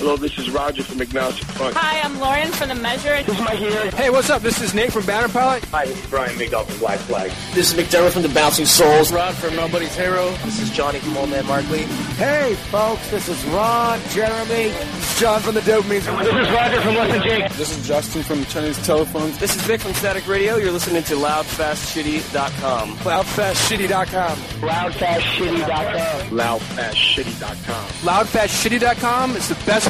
Hello, this is Roger from Agnostic Front. Hi, I'm Lauren from The Measure. This is Mike here. Hey, what's up? This is Nate from Banner Pilot. Hi, this is Brian McDowell from Black Flag. This is McDermott from The Bouncing Souls. Rod from Nobody's Hero. This is Johnny from Old Man Markley. Hey, folks, this is Ron, Jeremy, John from the Dopamines. This is Roger from Less Than Jake. This is Justin from Chinese Telephones. This is Vic from Static Radio. You're listening to LoudFastShitty.com. Loudfastshitty.com. LoudFastShitty.com. LoudFastShitty.com. Loudfastshitty.com. It's the best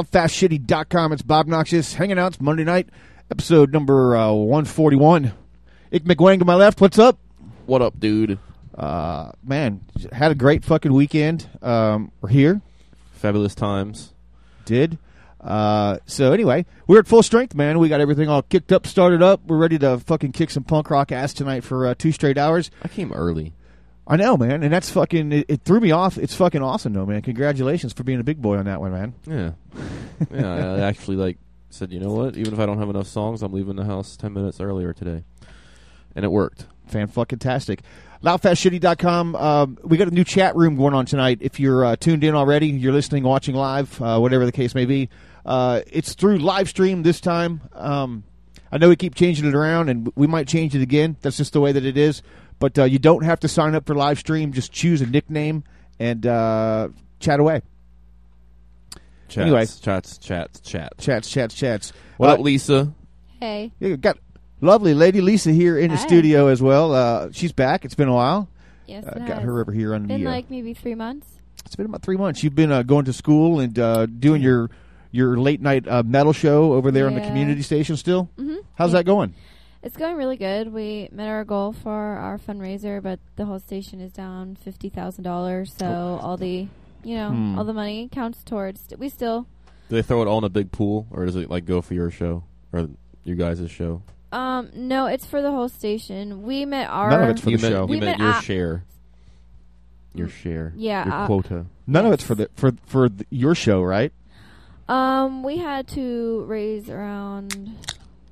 loudfastshitty.com. It's Bob Noxious hanging out. It's Monday night, episode number uh, 141. Ick McWang to my left. What's up? What up, dude? Uh, man, had a great fucking weekend. Um, we're here. Fabulous times. Did. Uh, so anyway, we're at full strength, man. We got everything all kicked up, started up. We're ready to fucking kick some punk rock ass tonight for uh, two straight hours. I came early. I know, man, and that's fucking. It, it threw me off. It's fucking awesome, though, man. Congratulations for being a big boy on that one, man. Yeah. yeah, I actually like said, you know what? Even if I don't have enough songs, I'm leaving the house 10 minutes earlier today. And it worked. Fan fucking tastic. Loudfastshitty.com. Um, we got a new chat room going on tonight. If you're uh, tuned in already, you're listening, watching live, uh, whatever the case may be. Uh, it's through live stream this time. Um, I know we keep changing it around, and we might change it again. That's just the way that it is. But uh, you don't have to sign up for live stream. Just choose a nickname and uh, chat away. Chats, Anyway. chats, chats, chats. Chats, chats, chats. What Uh, up, Lisa? Hey. Yeah, got lovely lady Lisa here in the studio as well. Uh, she's back. It's been a while. Yes, Uh, it got has. her over here on Been the. uh, like maybe three months. It's been about three months. You've been uh, going to school and uh, doing your your late night uh, metal show over there on the community station. Still, Mhm. how's Yeah. that going? It's going really good. We met our goal for our fundraiser, but the whole station is down fifty thousand dollars. So all the, you know, Hmm. all the money counts towards. We still, Do they throw it all in a big pool, or does it like go for your show or you guys' show? um, no, it's for the whole station. We met our. None of it's for the meant, show. You We meant met your share. Your share. Yeah, Your uh, quota. None of it's for the for for the, your show, right? Um, we had to raise around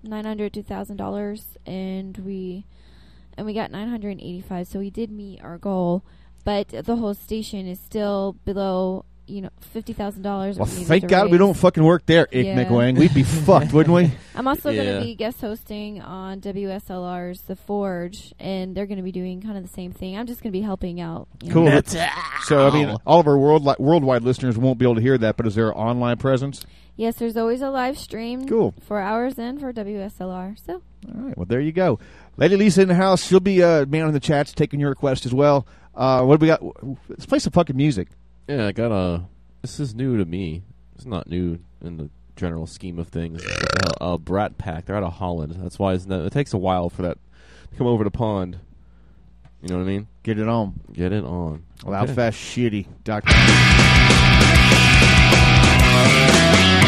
nine hundred to thousand dollars, and we and we got nine hundred and eighty-five. So we did meet our goal. but the whole station is still below you know fifty thousand dollars. Well, thank God we don't fucking work there, Ick Yeah. McWang. We'd be fucked, wouldn't we? I'm also going to be guest hosting on WSLR's The Forge, and they're going to be doing kind of the same thing. I'm just going to be helping out. you know. Cool. So, I mean, all of our world worldwide listeners won't be able to hear that, but is there an online presence? Yes, there's always a live stream. Cool. For hours in for WSLR. So All right. Well, there you go. Lady Lisa in the house. She'll be uh, man in the chats taking your request as well. Uh, what do we got? Let's play some fucking music. Yeah, I got a. This is new to me. It's not new in the general scheme of things. What the? Uh, Brat Pack. They're out of Holland. That's why it's not, it takes a while for that to come over the pond. You know what I mean? Get it on. Get it on. Okay. Loudfastshitty.com. Information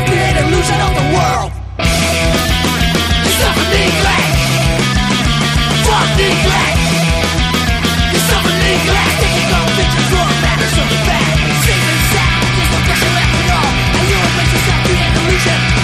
self-made illusion of the world. You suffer neglect Fuck neglect You suffer neglect Taking for Safe and sound, there's no pressure left at all. And you an illusion.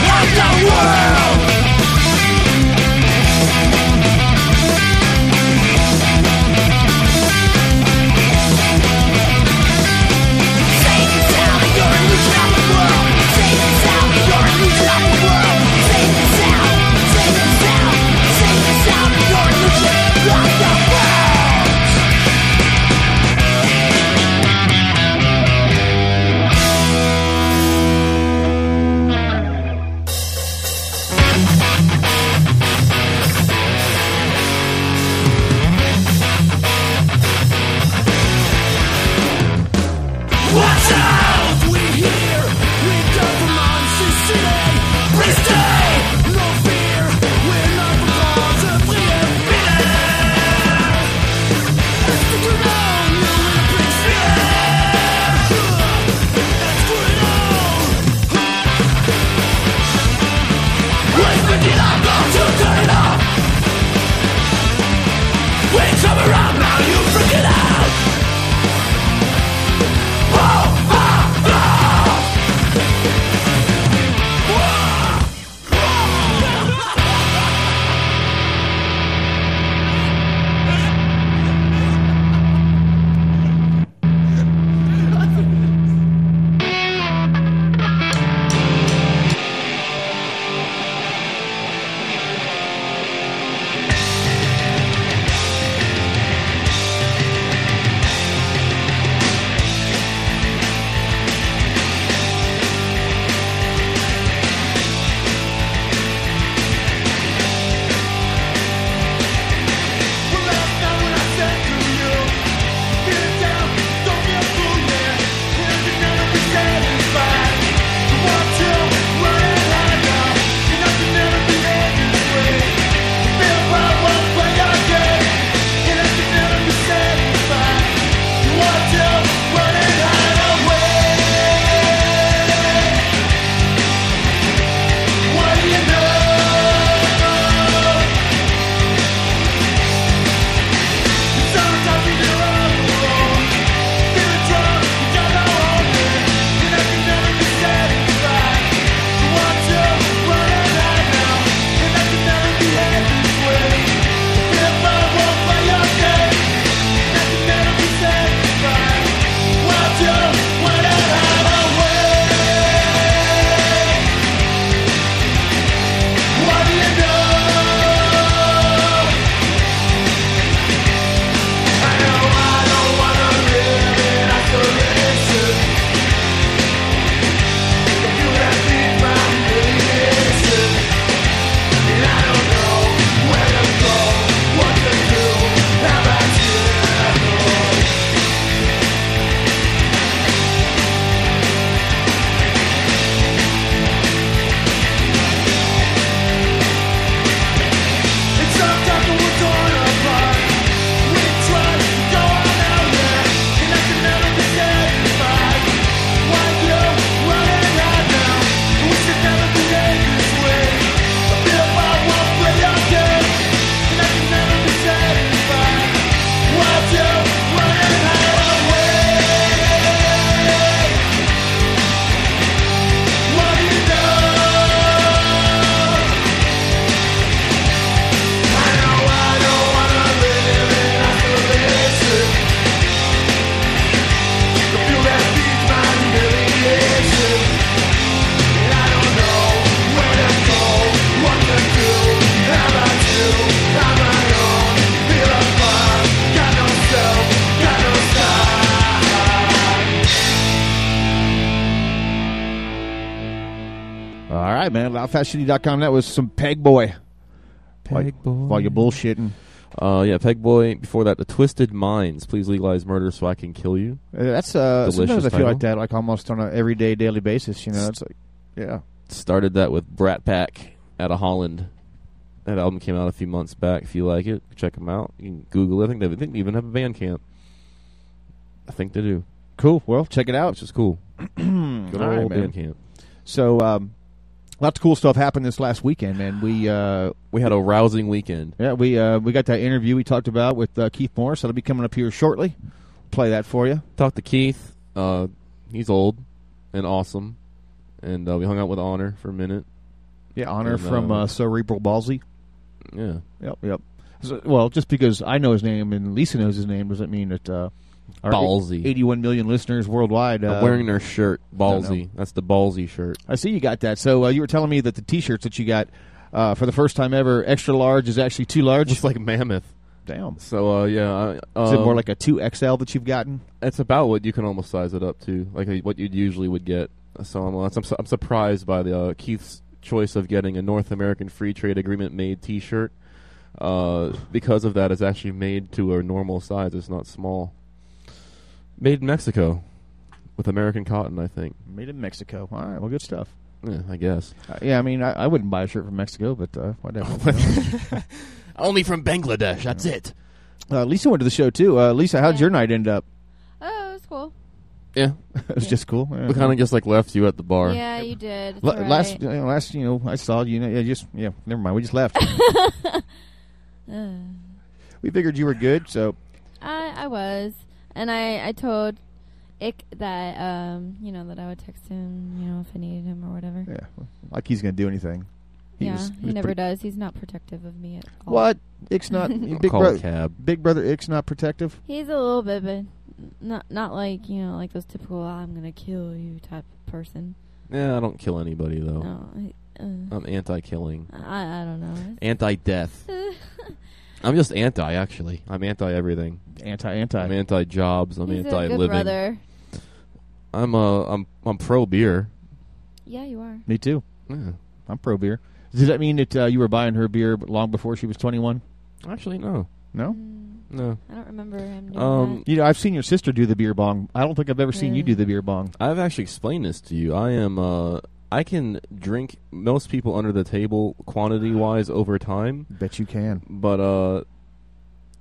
Right, man. Loudfastshitty.com. That was some Pegboy. Peg While- While you're bullshitting. Uh, yeah, Pegboy. Before that, The Twisted Minds. Please legalize murder so I can kill you. Uh, That's uh, Delicious sometimes I feel title. like that, like almost on an everyday, daily basis. You know, it's like, yeah. Started that with Brat Pack out of Holland. That album came out a few months back. If you like it, check them out. You can Google it. I think they, I think they even have a Bandcamp. I think they do. Cool. Well, check it out. Which is cool. Good All right, old man. band camp. So, um, lots of cool stuff happened this last weekend, man. We uh, We had a rousing weekend. yeah, we uh, we got that interview we talked about with uh, Keith Morris. That'll be coming up here shortly. Play that for you. Talked to Keith. Uh, he's old and awesome. And uh, we hung out with Honor for a minute. Yeah, honor And, from uh, uh, Cerebral Ballsy. Yeah. Yep, yep. So- well, just because I know his name and Lisa knows his name doesn't mean that uh, our Ballsy. 81 million listeners worldwide. Uh, wearing their shirt. Ballsy. That's the ballsy shirt. I see you got that. So uh, you were telling me that the T-shirts that you got uh, for the first time ever, extra large, is actually too large. It's like mammoth. Damn. So uh, yeah, Is it more um, like a two XL that you've gotten? It's about what you can almost size it up to, like uh, what you usually would get. So I'm, I'm, su- I'm surprised by the uh, Keith's choice of getting a North American Free Trade Agreement made T-shirt. Uh, because of that, it's actually made to a normal size. It's not small. Made in Mexico with American cotton, I think. Made in Mexico. All right, well, good stuff. Yeah, I guess. Uh, yeah, I mean, I, I wouldn't buy a shirt from Mexico, but uh, whatever. Only from Bangladesh. That's it. uh, Lisa went to the show too. Uh, Lisa, how'd Yeah. your night end up? Oh, it was cool. Yeah, it was just cool. Yeah. we kind of just like left you at the bar. Yeah, you did. It's La- Last, you know, last, you know, I saw you know, yeah, just yeah. Never mind, we just left. Uh, we figured you were good, so I I was, and I I told Ick that um you know that I would text him you know if I needed him or whatever. yeah, like he's gonna do anything. yeah, was- he was never does. He's not protective of me at all. What? Ick's not big Call brother. cab. Big brother Ick's not protective. He's a little bit, but not not like you know like those typical "I'm gonna kill you" type of person. Yeah, I don't kill anybody though. No, uh, I'm anti-killing, I I don't know. anti-death. I'm just anti, actually. I'm anti everything. Anti anti. I'm anti jobs. I'm He's anti a good living. brother. I'm uh I'm I'm pro beer. Yeah, you are. Me too. Yeah. I'm pro beer. Does that mean that uh, you were buying her beer long before she was 21? Actually, no, No. Mm, no. I don't remember him doing Um, You know, I've seen your sister do the beer bong. I don't think I've ever seen you do the beer bong. I've actually explained this to you. I am uh I can drink most people under the table quantity wise over time, Bet you can. but uh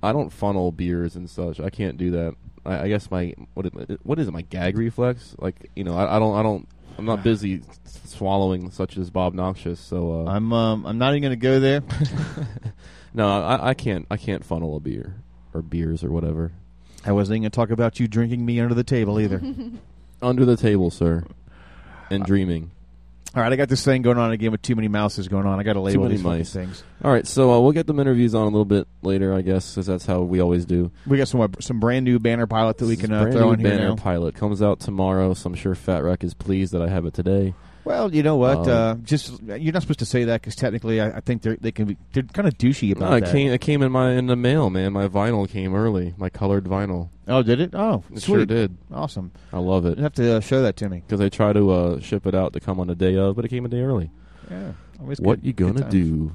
I don't funnel beers and such. I can't do that. I, I guess my what is, what is it? My gag reflex? Like you know, I, I don't I don't. I'm not busy swallowing such as Bob Noxious. So uh, I'm um, I'm not even going to go there. no, I, I can't I can't funnel a beer or beers or whatever I wasn't going to talk about you drinking me under the table either. under the table, sir, and Uh, dreaming. All right, I got this thing going on again with too many mouses going on. I got to label these mice. things. All right, so uh, we'll get them interviews on a little bit later, I guess, because that's how we always do. We got some uh, some brand new banner pilot that we can uh, brand throw new in here banner now. pilot comes out tomorrow, so I'm sure Fat Wreck is pleased that I have it today. Well, you know what? Uh, uh, just you're not supposed to say that because technically, I, I think they they can be they're kind of douchey about No, it that. came it came in my in the mail, man. My vinyl came early, my colored vinyl. Oh, did it? Oh, It sweet. sure did. Awesome. I love it You have to uh, show that to me. because they try to uh, ship it out to come on the day of, but it came a day early. Yeah. Always what good- you gonna do?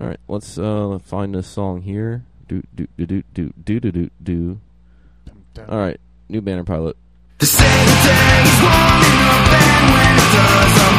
All right, let's uh, find this song here. Do do do do do do do do do. All right, new banner pilot. The same day is warming pictures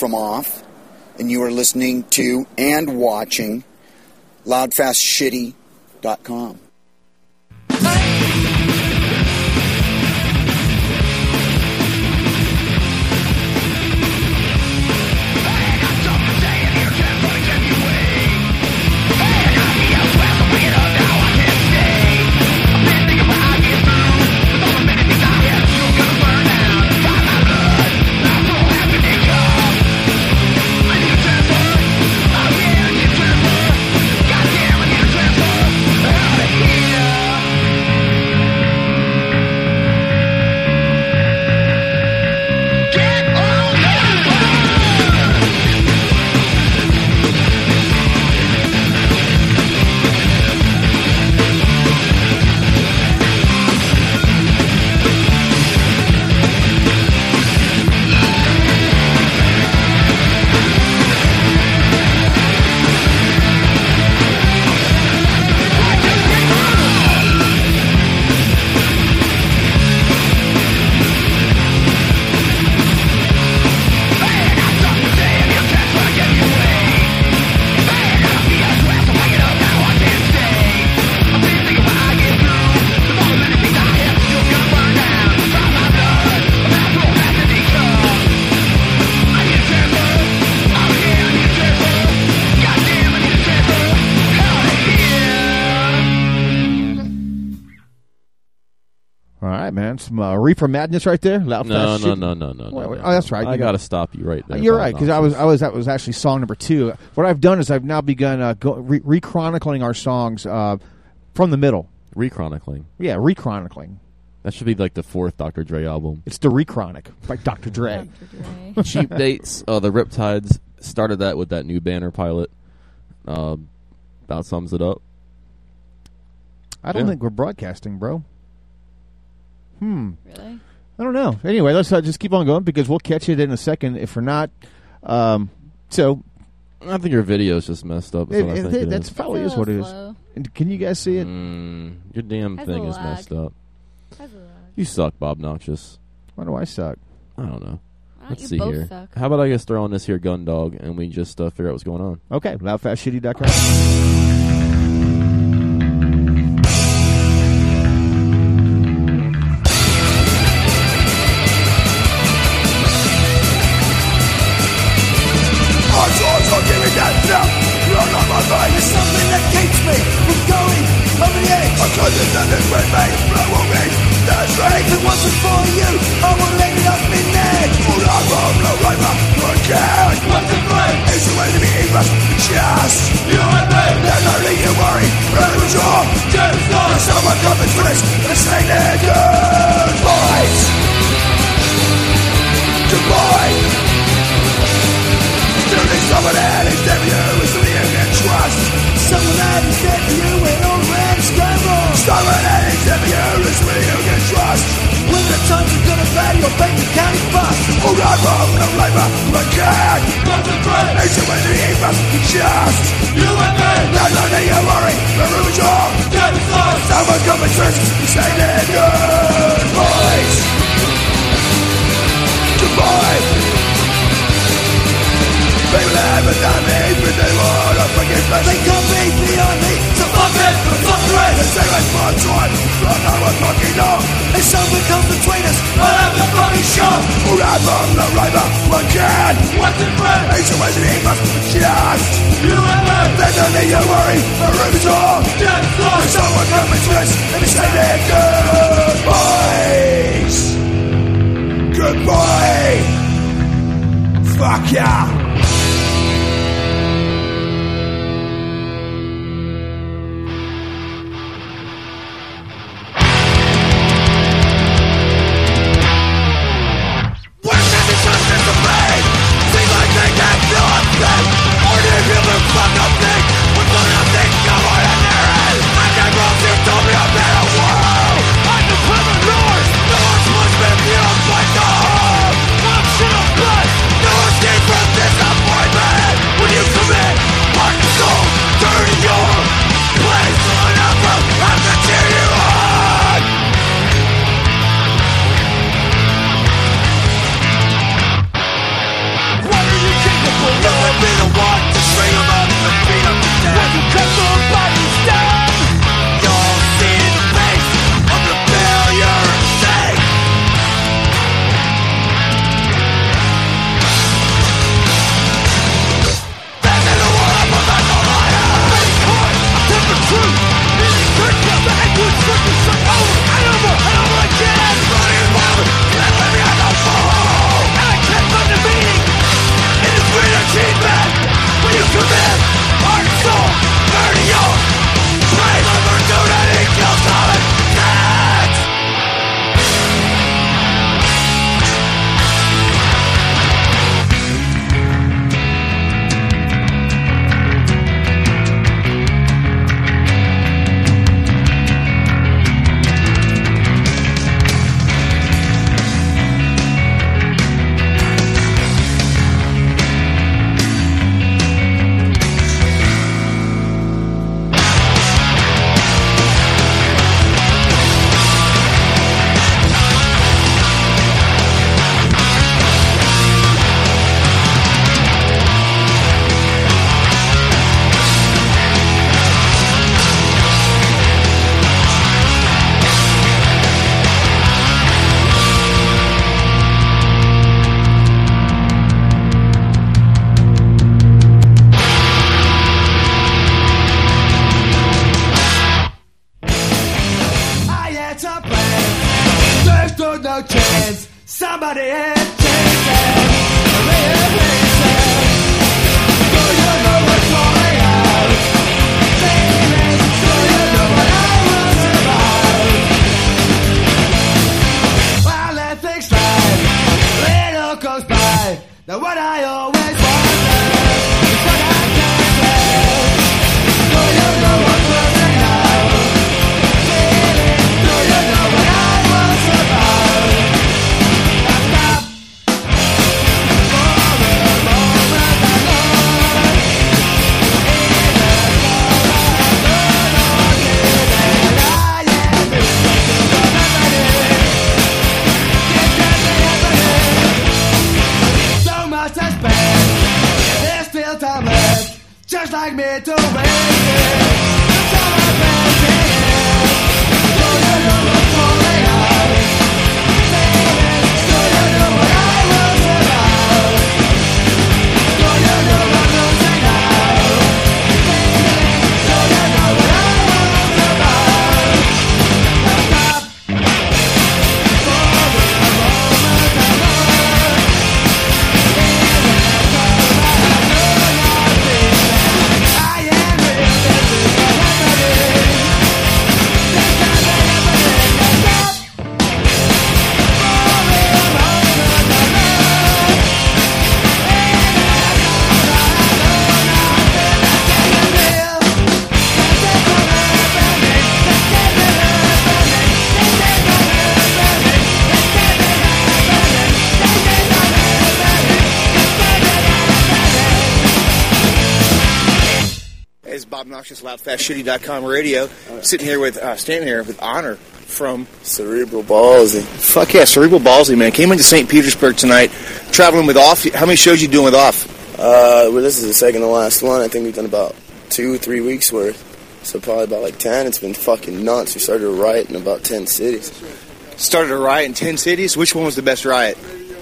from Off, and you are listening to and watching loudfastshitty.com. Some uh, Reefer Madness right there. Loud, No, fast, no, no, no, no, no, Wait, wait, no. Oh, that's right. I got to stop you right there. You're right because I was, I was. That was actually song number two. What I've done is I've now begun uh, go, re- rechronicling our songs uh, from the middle. Rechronicling. Yeah, rechronicling. That should be like the fourth Dr. Dre album. It's the Rechronic by Dr. Dre. Cheap dates. Uh, the Riptides started that with that new banner pilot. Uh, about sums it up. I don't Yeah. think we're broadcasting, bro. Hmm. Really? I don't know. Anyway, let's uh, just keep on going because we'll catch it in a second. If we're not, um, so I think your video's just messed up. is It- what I it- think it that's is. probably is what it little is. And Can you guys see it? Mm, your damn Has thing is lag. messed up. Has a lag. You suck, Bob Noxious. Why do I suck? I don't know. Why don't Let's you see both here. suck? How about I just throw on this here gun dog and we just uh, figure out what's going on? Okay, loudfastshitty.com. no labor, but the way to the equal, just you and me. There's no need to worry, room is wrong. Dead is lost. Someone come and twist, say their goodbyes. Goodbye. People haven't done me, but they want to forgive me. They can't be beyond me, so fuck fuck the say it's my but no one fucking know. If someone comes between us, I'll have the fucking shot. From the river, one can. What's in front? It's always an evil, just you and me. There's no need to worry, the room is. Just lost. If someone comes between us, let me say their goodbyes. Goodbye. Fuck yeah. Loudfastshitty.com radio. Sitting here with, uh, standing here with honor from Cerebral Ballsy. Fuck yeah, Cerebral Ballsy, man. Came into St. Petersburg tonight, traveling with Off. How many shows you doing with Off? Uh, well, this is the second to last one. I think we've done about two, three weeks worth. So probably about like ten. It's been fucking nuts. We started a riot in about ten cities. Started a riot in 10 cities. Which one was the best riot?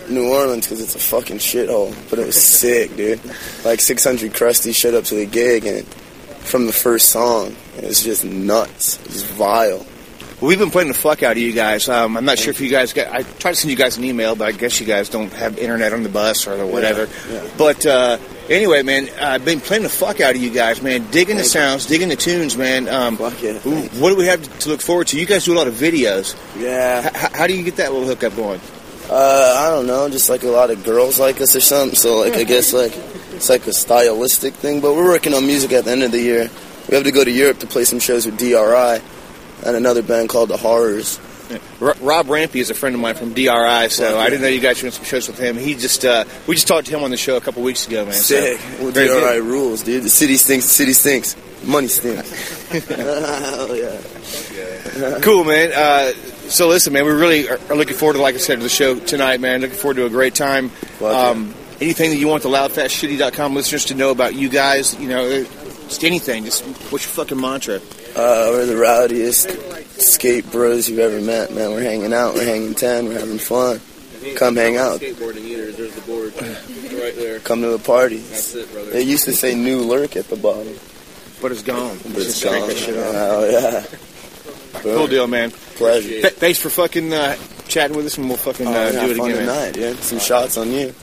New Orleans, because it's a fucking shithole. But it was sick, dude. Like 600 crusty showed up to the gig, and from the first song, It's just nuts. It's vile. Well, we've been playing the fuck out of you guys. Um, I'm not sure if you guys got. I tried to send you guys an email, but I guess you guys don't have internet on the bus or whatever. Yeah, yeah. But uh, anyway, man, I've been playing the fuck out of you guys, man. Digging the sounds, digging the tunes, man. Um, Fuck yeah, thanks. what do we have to look forward to? You guys do a lot of videos. Yeah. H- how do you get that little hookup going? Uh, I don't know, just like a lot of girls like us or something. So like I guess like it's like a stylistic thing. But we're working on music at the end of the year. We have to go to Europe to play some shows with DRI and another band called the Horrors. R- Rob Rampy is a friend of mine from DRI, so Fuck I didn't know you guys were doing some shows with him. He just uh, we just talked to him on the show a couple weeks ago, man. So, Sick. Well, DRI good. rules, dude. The city stinks. The city stinks. Money stinks. Hell yeah. cool, man. Uh, so listen, man, we really are, are looking forward to, like I said, to the show tonight, man. Looking forward to a great time. Um, anything that you want the loudfastshitty.com listeners to know about you guys, you know, uh, just anything. Just what's your fucking mantra? Uh, we're the rowdiest skate bros you've ever met, man. We're hanging out. We're hanging ten. We're having fun. Come hang out. Skateboarding either. There's the board right there. Come to the party. That's it, brother. They used to say new lurk at the bottom. But it's gone. But it's gone. that shit off. Oh, yeah. Cool deal, man. Pleasure. Th- thanks for fucking uh, chatting with us, and we'll fucking uh, Oh, yeah, do it fun again. tonight, dude. Some shots on you.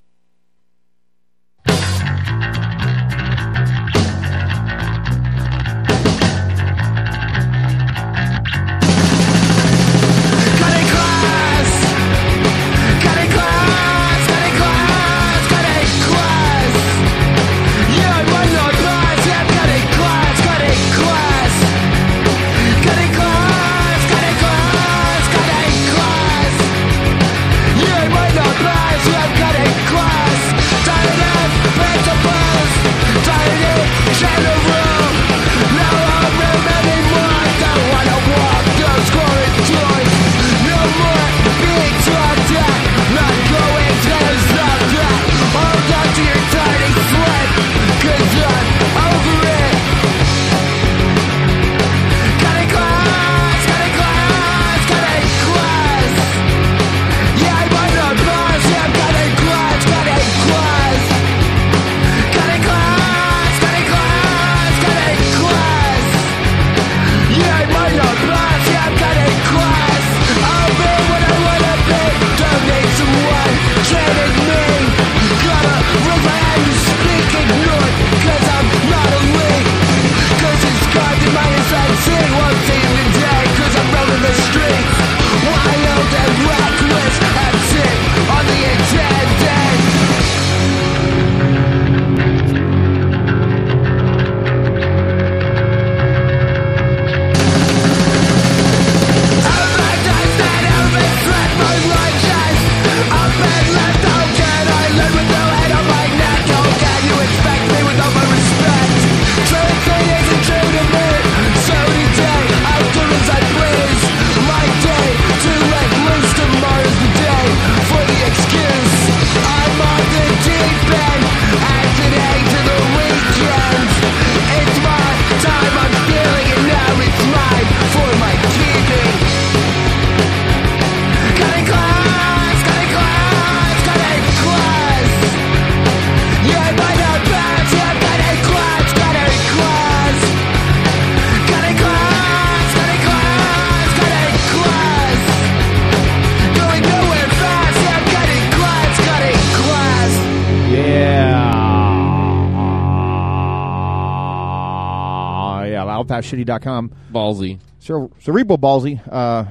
loudfastshitty.com. Ballsy. Cere- Cerebral Ballsy. Uh,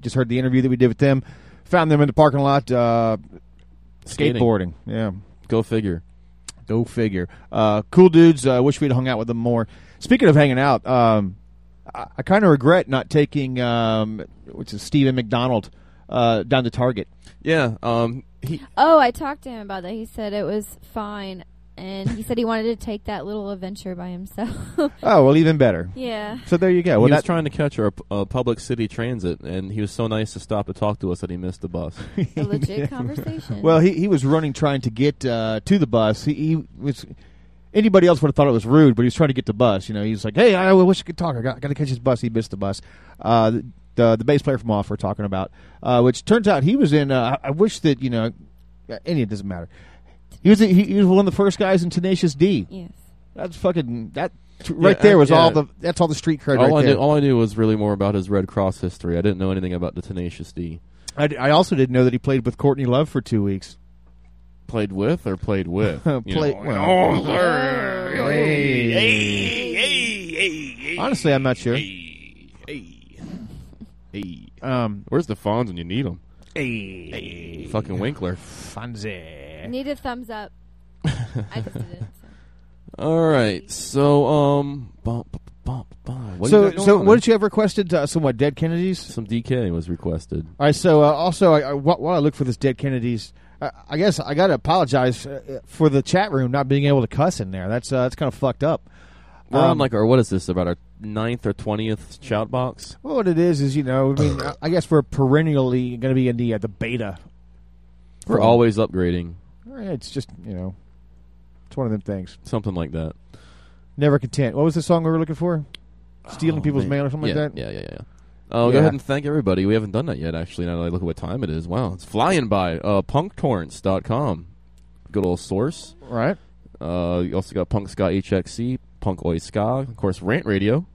just heard the interview that we did with them. Found them in the parking lot. Uh, Skating. skateboarding. Yeah. Go figure. Go figure. Uh, cool dudes. I uh, wish we'd hung out with them more. Speaking of hanging out, um, I, I kind of regret not taking, um, which is Steven McDonald, uh, down to Target. Yeah. Um. He. Oh, I talked to him about that. He said it was fine, and he said he wanted to take that little adventure by himself. Oh well, even better. Yeah. So there you go. he Well, was trying to catch our uh, public city transit, and he was so nice to stop to talk to us that he missed the bus. A legit conversation. well, he he was running trying to get uh, to the bus. He, he was. Anybody else would have thought it was rude, but he was trying to get the bus. You know, he's like, "Hey, I wish I could talk. I got, got to catch his bus." He missed the bus. Uh, the, the the bass player from Off we're talking about, uh, which turns out he was in. Uh, I I wish that you know, any it doesn't matter. He was he, he was one of the first guys in Tenacious D. Yes. That's fucking that right Yeah, there was yeah. all the that's all the street cred all right I there. knew, all I knew was really more about his Redd Kross history. I didn't know anything about the Tenacious D. I, d- I also didn't know that he played with Courtney Love for two weeks. Played with or played with? You Play- know. well, Oh, Honestly, I'm not sure. Hey. Um, Where's the Fonz when you need them? Hey. Fucking Winkler. Fonzie. Need a thumbs up. I just did it. So. All right. So, um, bump, bump, bump, bump. What so, so what did you have requested? Uh, some what? Dead Kennedys. Some DK was requested. All right. So, uh, also, I, I, while while I look for this Dead Kennedys, I, I guess I got to apologize uh, for the chat room not being able to cuss in there. That's uh, that's kind of fucked up. We're Um, on like our what is this about our ninth or twentieth shout box? Well, what it is is, you know, I mean, I- I guess we're perennially going to be in the uh, the beta. We're always upgrading, It's just you know, it's one of them things. something like that. Never content. What was the song we were looking for? Stealing Oh, people's man. mail or something yeah, like that. Yeah, yeah, yeah. Oh, Yeah. go ahead and thank everybody. We haven't done that yet, actually. Now that I look at what time it is, wow, it's flying by. Uh, punktorrents.com. Good old source. Right. Uh, you also got Punk Ska HXC, Punk Oi Ska, of course, Rant Radio,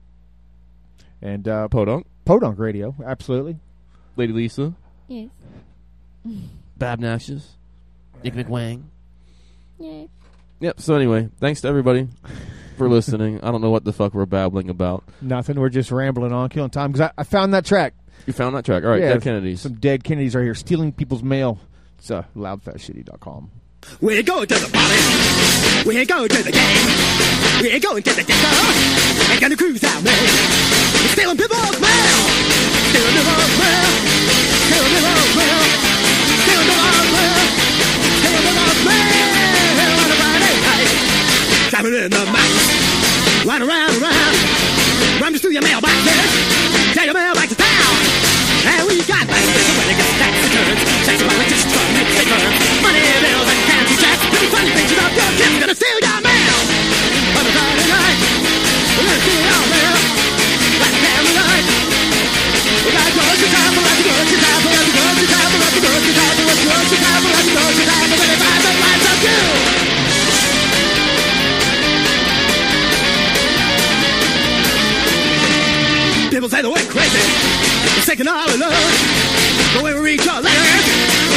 And uh, Podunk, Podunk Radio, absolutely. Lady Lisa, Yes. Bab Nashes, Nick McWang. Yay. Yep. So anyway, thanks to everybody for listening. I don't know what the fuck we're babbling about. Nothing. We're just rambling on, killing time. Because I, I found that track. You found that track. All right, Yeah, Dead Kennedys. Some dead Kennedys right here, stealing people's mail. It's uh, loudfastshitty.com. We go to the party. We go to the game. We go to the disco. We're gonna cruise out, man. We're stealing people's mail. Stealing people's mail. Stealing people's mail. Stealing people's mail. In the mountains. Run around, around. Run through your mailboxes. Take your mail back to town. And we got when it gets tax returns, burn. Money bills and checks. Of your gonna steal People say we're crazy, sick and all alone. But when we reach our letters,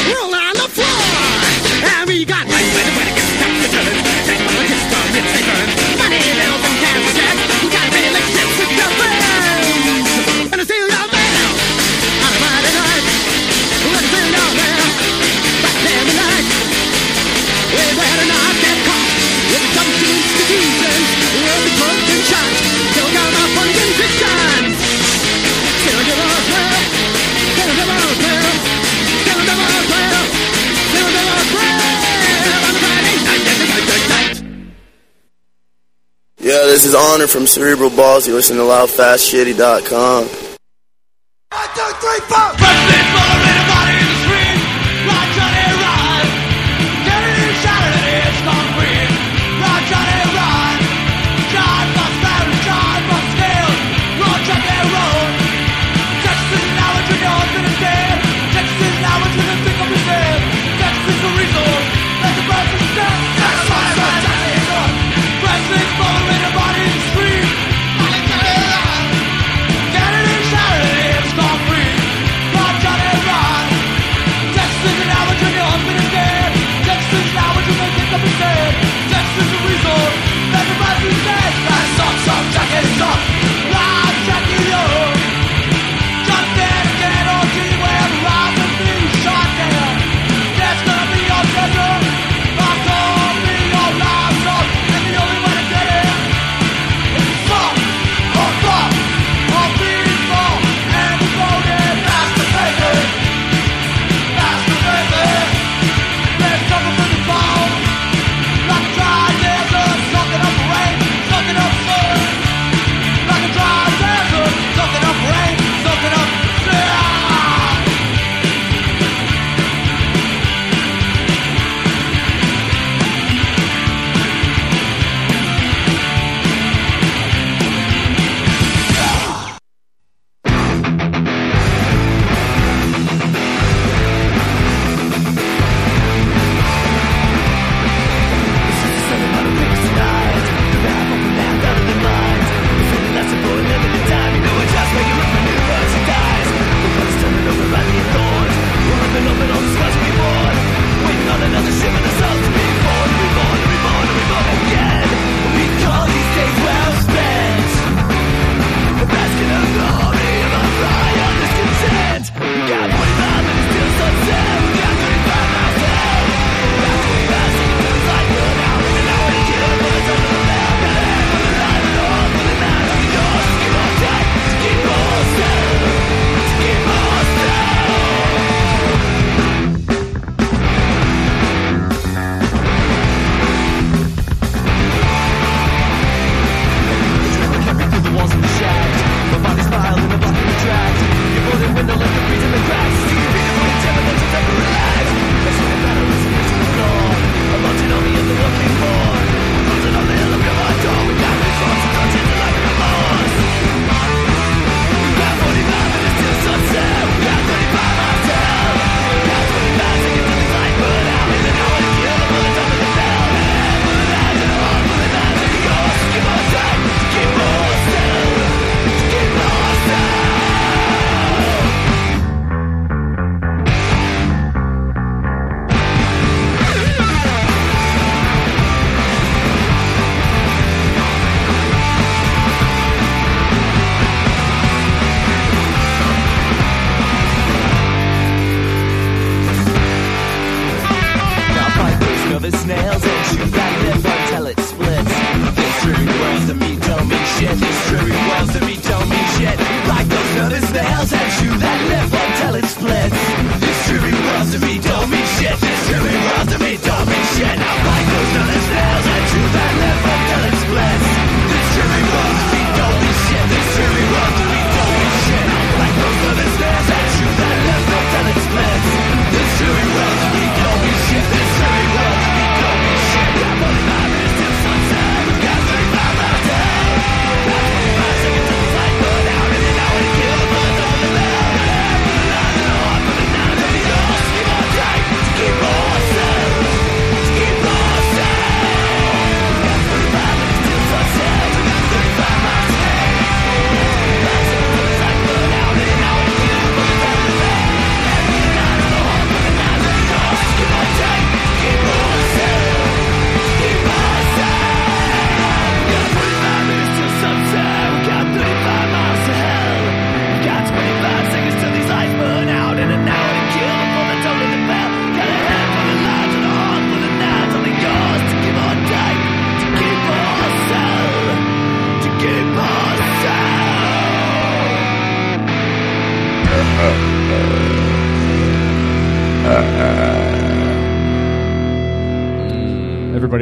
we're on the floor. And we got Yeah, this is Honor from Cerebral Balls. You listen to loudfastshitty.com. One, two, three, four.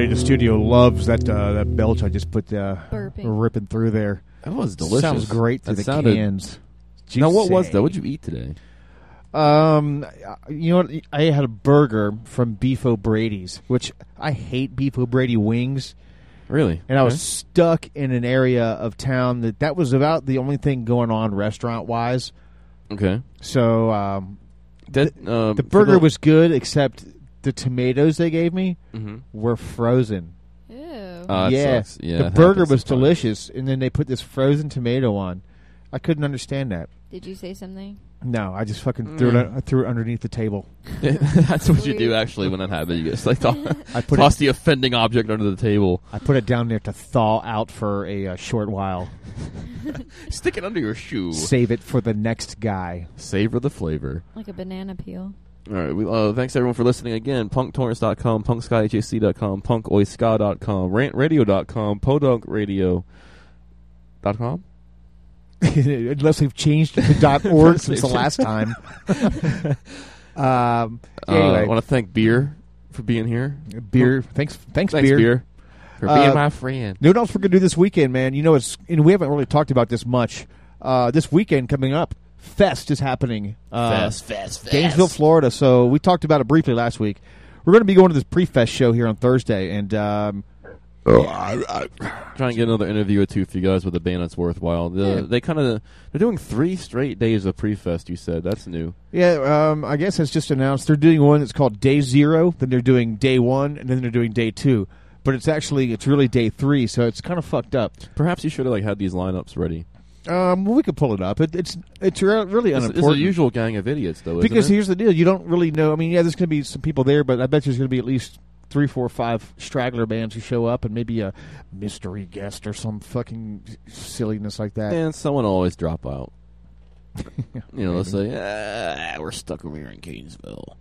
Everybody in the studio loves that uh, that belch I just put uh, ripping through there. That was delicious. Sounds great through That the sounded- cans. Now, what was that? What'd you eat today? Um, you know what? I had a burger from Beef O'Brady's, which I hate Beef O'Brady wings. Really? And I was Okay. stuck in an area of town that that was about the only thing going on restaurant wise. Okay. So um, That, the, uh, the for burger the- was good, except the tomatoes they gave me Mhm. were frozen. Ew. Oh, that yeah. Yeah, the burger was sometimes. delicious, and then they put this frozen tomato on. I couldn't understand that. Did you say something? No, I just fucking threw it. Mm. I threw it underneath the table. That's what you do actually when that happens. You just like toss, I put toss it- the offending object under the table. I put it down there to thaw out for a, uh short while. Stick it under your shoe. Save it for the next guy. Savor the flavor. Like a banana peel. All right. We, uh, thanks everyone for listening again. PunkTorrents.com, PunkSkyHAC.com, PunkOiska.com, RantRadio.com, PodUnkRadio.com. Unless they've changed to dot .org since the last time. um, Uh, anyway, I want to thank Beer for being here. beer. Thanks, thanks, Thanks, beer. Beer, for Uh, being my friend. You know what we're gonna do this weekend, man? You know, it's and we haven't really talked about this much. Uh, this weekend coming up, Fest is happening. Uh, Fest, Fest, Fest. Gainesville, Florida. So we talked about it briefly last week. We're going to be going to this pre-fest show here on Thursday, and um, i i Trying to get another interview or two for you guys with a band that's worthwhile. The, Yeah. They kind of they're doing three straight days of pre-fest. You said that's new. yeah, um, I guess it's just announced they're doing one that's called Day Zero. Then they're doing Day One, and then they're doing Day Two. But it's actually it's really Day Three, so it's kind of fucked up. Perhaps you should have like had these lineups ready. Um, we could pull it up. It, it's it's re- really It's, unimportant. it's a usual gang of idiots, though. Because here's the deal: you don't really know. I mean, yeah, there's going to be some people there, but I bet there's going to be at least three, four, five straggler bands who show up, and maybe a mystery guest or some fucking silliness like that. and someone will always drop out. you know, they'll say, ah, "We're stuck over here in Gainesville."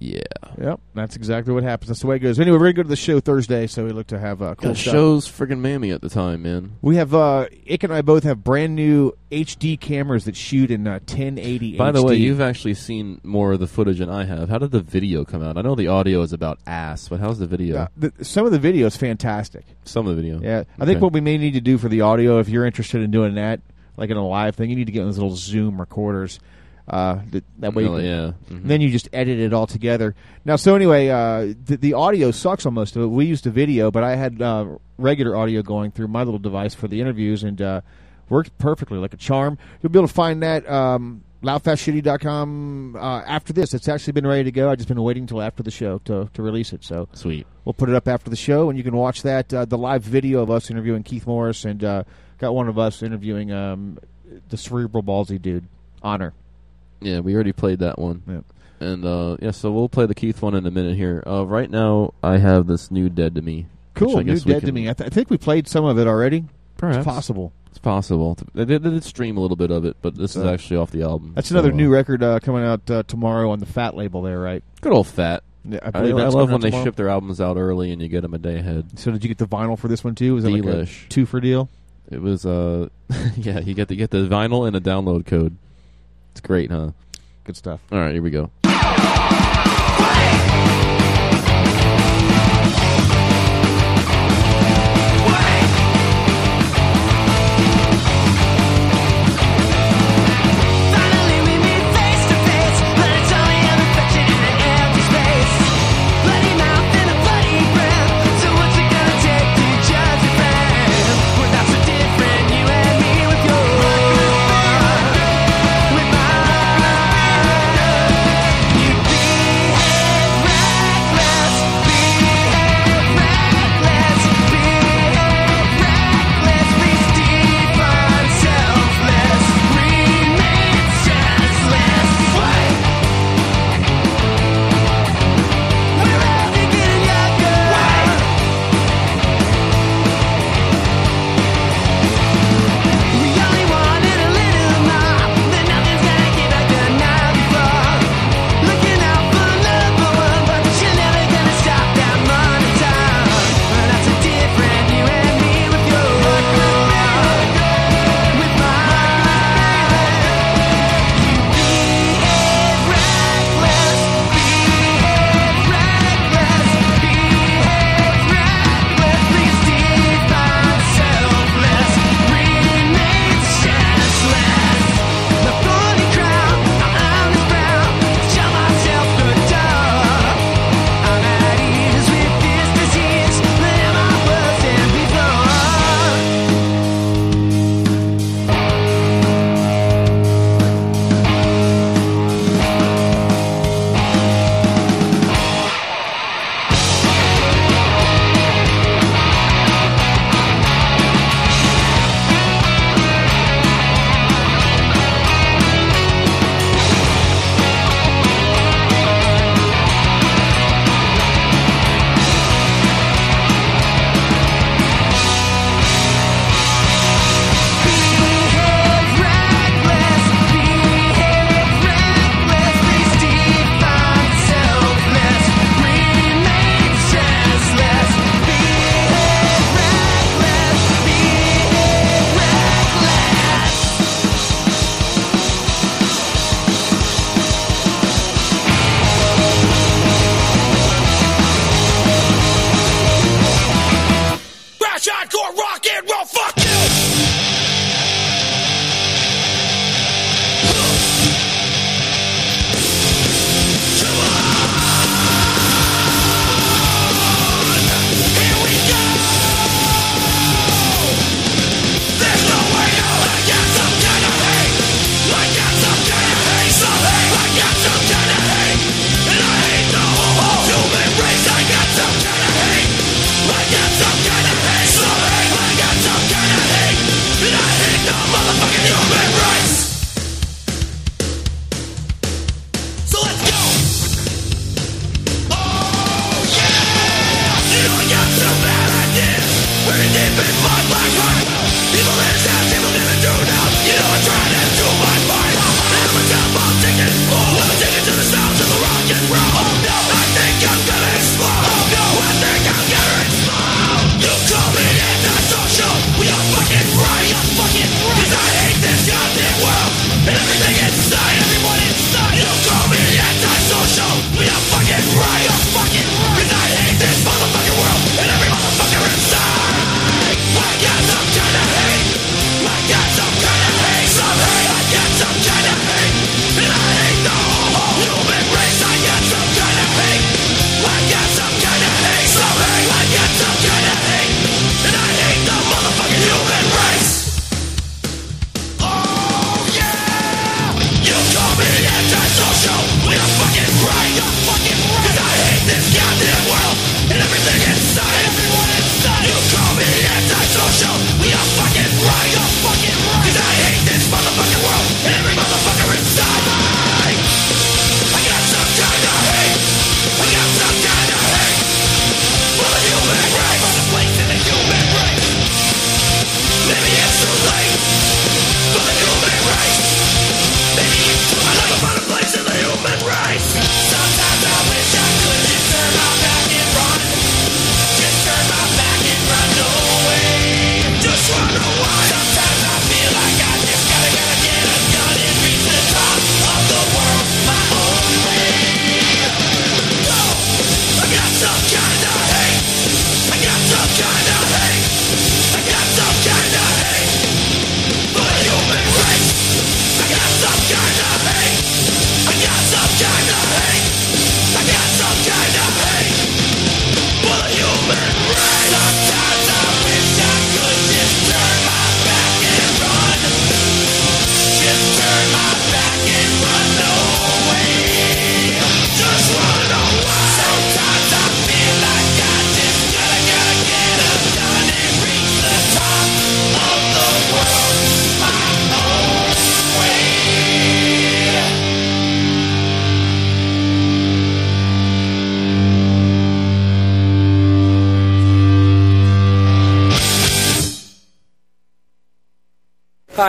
Yeah, Yep, that's exactly what happens. That's the way it goes. Anyway, we're going to go to the show Thursday, so we look to have uh, cool stuff. shows friggin' mammy at the time, man. We have uh, Ick and I both have brand new HD cameras that shoot in uh, 1080. By the way, you've actually seen more of the footage than I have. How did the video come out? I know the audio is about ass, but how's the video? Uh, the, some of the video is fantastic. Some of the video. Yeah, I think what we may need to do for the audio, if you're interested in doing that, like in a live thing, you need to get those little Zoom recorders. Uh, that, that way, you Really, can- yeah. Mhm. Then you just edit it all together. Now, so anyway, uh, the, the audio sucks on most of it. We used a video, but I had uh, regular audio going through my little device for the interviews, and uh, worked perfectly, like a charm. You'll be able to find that um, loudfastshitty.com uh, after this. It's actually been ready to go. I've just been waiting until after the show to, to release it. So Sweet. We'll put it up after the show, and you can watch that uh, the live video of us interviewing Keith Morris, and uh, got one of us interviewing um, the cerebral ballsy dude, Honor. Yeah, we already played that one. Yep. And uh, yeah, so we'll play the Keith one in a minute here. Uh, right now, I have this new Dead to Me. Cool, I new guess we dead to me. I, th- I think we played some of it already. Perhaps It's possible. It's possible. They did, they did stream a little bit of it, but this is actually off the album. That's So, another uh, new record uh, coming out uh, tomorrow on the Fat label there, right? Good old Fat. Yeah, I I, I love when out they tomorrow. ship their albums out early and you get them a day ahead. So did you get the vinyl for this one too? Was it like a Delish. two for deal? It was uh, yeah, you get to get the vinyl and a download code. It's great, huh? Good stuff. All right, here we go.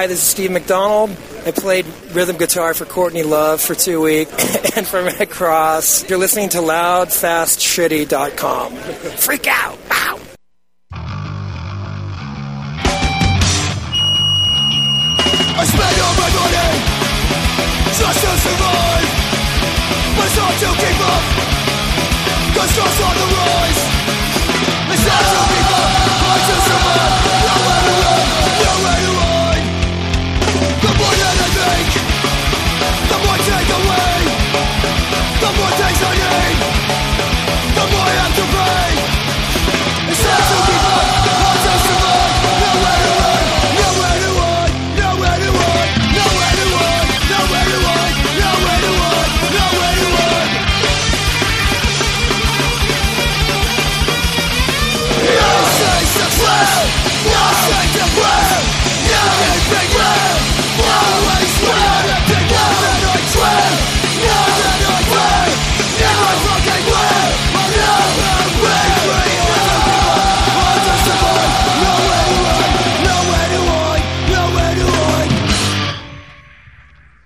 Hi, this is Steve McDonald. I played rhythm guitar for Courtney Love for two weeks and for Redd Kross. You're listening to loudfastshitty.com. Freak out!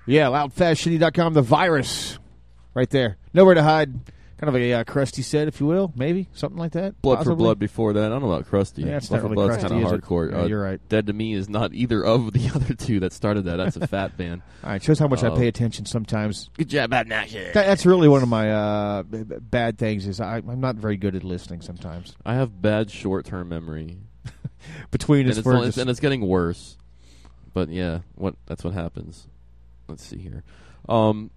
Yeah, loudfastshitty.com, the virus. Right there. Nowhere to hide. Kind of a uh, crusty set, if you will. Maybe. Something like that. Blood for blood before that. I don't know about crusty. Yeah, it's blood not for really blood's kind of hardcore. Yeah, you're right. Dead to Me is not either of the other two that started that. That's a fat band. All right, shows how much I Uh, pay attention sometimes. Good job, Bad Nash. That, that's really one of my uh, bad things is I, I'm not very good at listening sometimes. I have bad short-term memory. Between and us, it's, and it's getting worse. But yeah, what that's what happens. Let's see here. Um,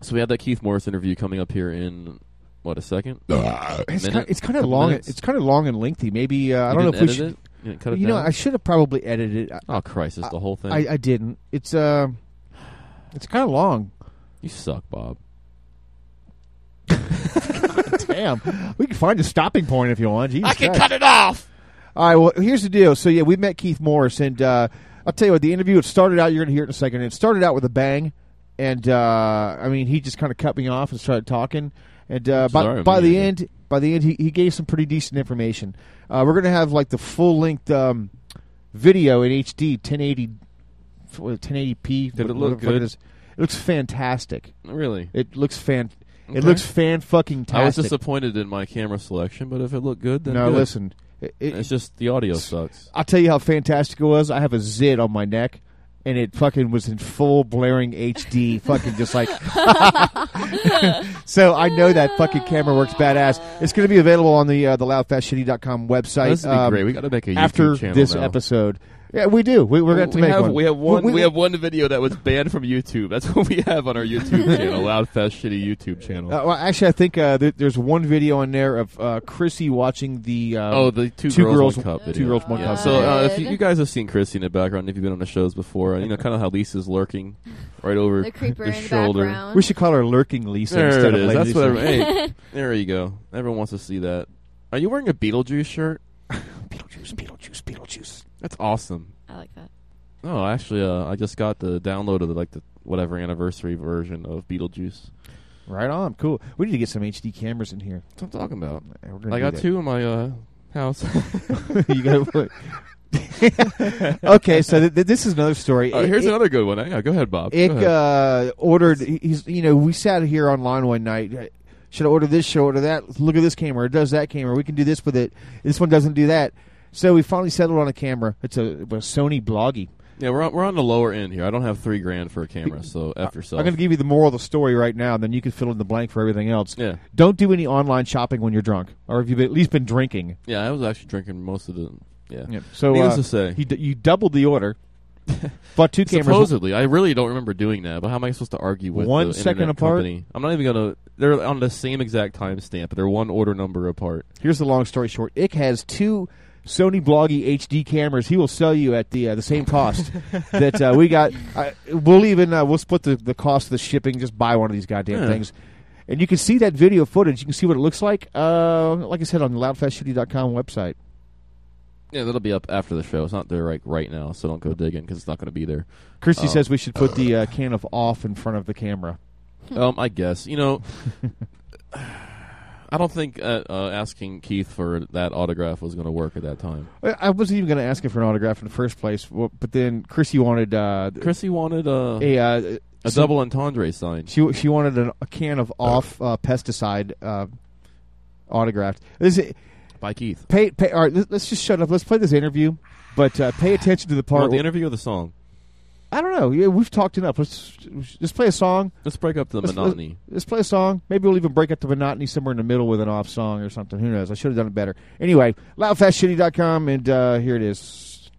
so we have that Keith Morris interview coming up here in what a second. It's Minute? kind, it's kind of long. minutes? It's kind of long and lengthy. Maybe uh, I don't know if didn't we should. it? You cut it you know. I should have probably edited it. Oh, Christ, is the whole thing? I, I didn't. It's uh, it's kind of long. You suck, Bob. Damn, we can find a stopping point if you want. Jesus I can Christ. cut it off. All right. Well, here's the deal. So yeah, we met Keith Morris, and uh, I'll tell you what. The interview it started out. You're going to hear it in a second. It started out with a bang, and uh, I mean, he just kind of cut me off and started talking. And uh, by, Sorry, by the end, by the end, he, he gave some pretty decent information. Uh, we're going to have like the full length um, video in HD, 1080, 1080p. Did it look good? It, is. it looks fantastic. Really? It looks fan. It Okay. looks fan fucking tastic. I was disappointed in my camera selection, but if it looked good, then No, good. listen. It, it- it's just the audio sucks. I'll tell you how fantastic it was. I have a zit on my neck, and it fucking was in full blaring HD, fucking just like. so I know that fucking camera works badass. It's going to be available on the uh, the loudfastshitty.com website. This um, great. We gotta make a YouTube after this now. episode. Yeah, we do. We, we're going to we make have, one. We have one. We, We- have one video that was banned from YouTube. That's what we have on our YouTube channel, Loudfast Shitty YouTube channel. Uh, well, actually, I think uh, there, there's one video on there of uh, Chrissy watching the um, oh, the two, girls, one cup video. two girls one Yeah, cup. So uh, if you, you guys have seen Chrissy in the background, if you've been on the shows before, uh, you know kind of how Lisa's lurking right over The creeper the shoulder. background. we should call her lurking Lisa There instead it of. Lady That's Lisa. what. hey, there you go. Everyone wants to see that. Are you wearing a Beetlejuice shirt? Beetlejuice, Beetlejuice, Beetlejuice. That's awesome. I like that. Oh, actually, uh, I just got the download of the, like the whatever anniversary version of Beetlejuice. Right on, cool. We need to get some HD cameras in here. That's what I'm talking about. Yeah, we're gonna I got that. two in my uh, house. you got to okay, so th- th- this is another story. Uh, here's I- another good one. Yeah, go ahead, Bob. Go Ick uh, ordered. He's you know we sat here online one night. uh, Should I order this? Should I order that? Look at this camera. It does that camera. We can do this with it. This one doesn't do that. So we finally settled on a camera. It's a, a Sony Bloggie. yeah, we're on, we're on the lower end here. I don't have three grand for a camera, so f yourself. I'm going to give you the moral of the story right now, and then you can fill in the blank for everything else. Yeah. Don't do any online shopping when you're drunk, or if you've at least been drinking. yeah, I was actually drinking most of the. Yeah. Yeah. So Needless uh, to say, he d- you doubled the order. Bought two cameras. supposedly, I really don't remember doing that. But how am I supposed to argue with One the second apart? Company? I'm not even gonna. They're on the same exact timestamp, but they're one order number apart. Here's the long story short. Ick has two Sony Bloggie HD cameras. He will sell you at the uh, the same cost that uh, we got. Uh, we'll even uh, we'll split the, the cost of the shipping. Just buy one of these goddamn Yeah. things. And you can see that video footage. You can see what it looks like. Uh, like I said on the loudfastshitty.com website. Yeah, that'll be up after the show. It's not there like right now, so don't go digging because it's not going to be there. Christy Um, says we should put the uh, can of off in front of the camera. Um, I guess you know. I don't think uh, uh, asking Keith for that autograph was going to work at that time. I wasn't even going to ask him for an autograph in the first place, but then Chrissy wanted. Uh, Chrissy wanted uh, a uh, a double entendre sign. She she wanted an, a can of off uh, pesticide uh, autographed. This is, by Keith. Pay pay. All right, let's, just shut up. Let's play this interview, but uh, pay attention to the part. Want the interview or the song? I don't know. Yeah, we've talked enough. Let's just play a song. Let's break up the Let's- monotony. Let's, play a song. Maybe we'll even break up the monotony somewhere in the middle with an off song or something. Who knows? I should have done it better. Anyway, loudfastshitty.com, and uh, here it is.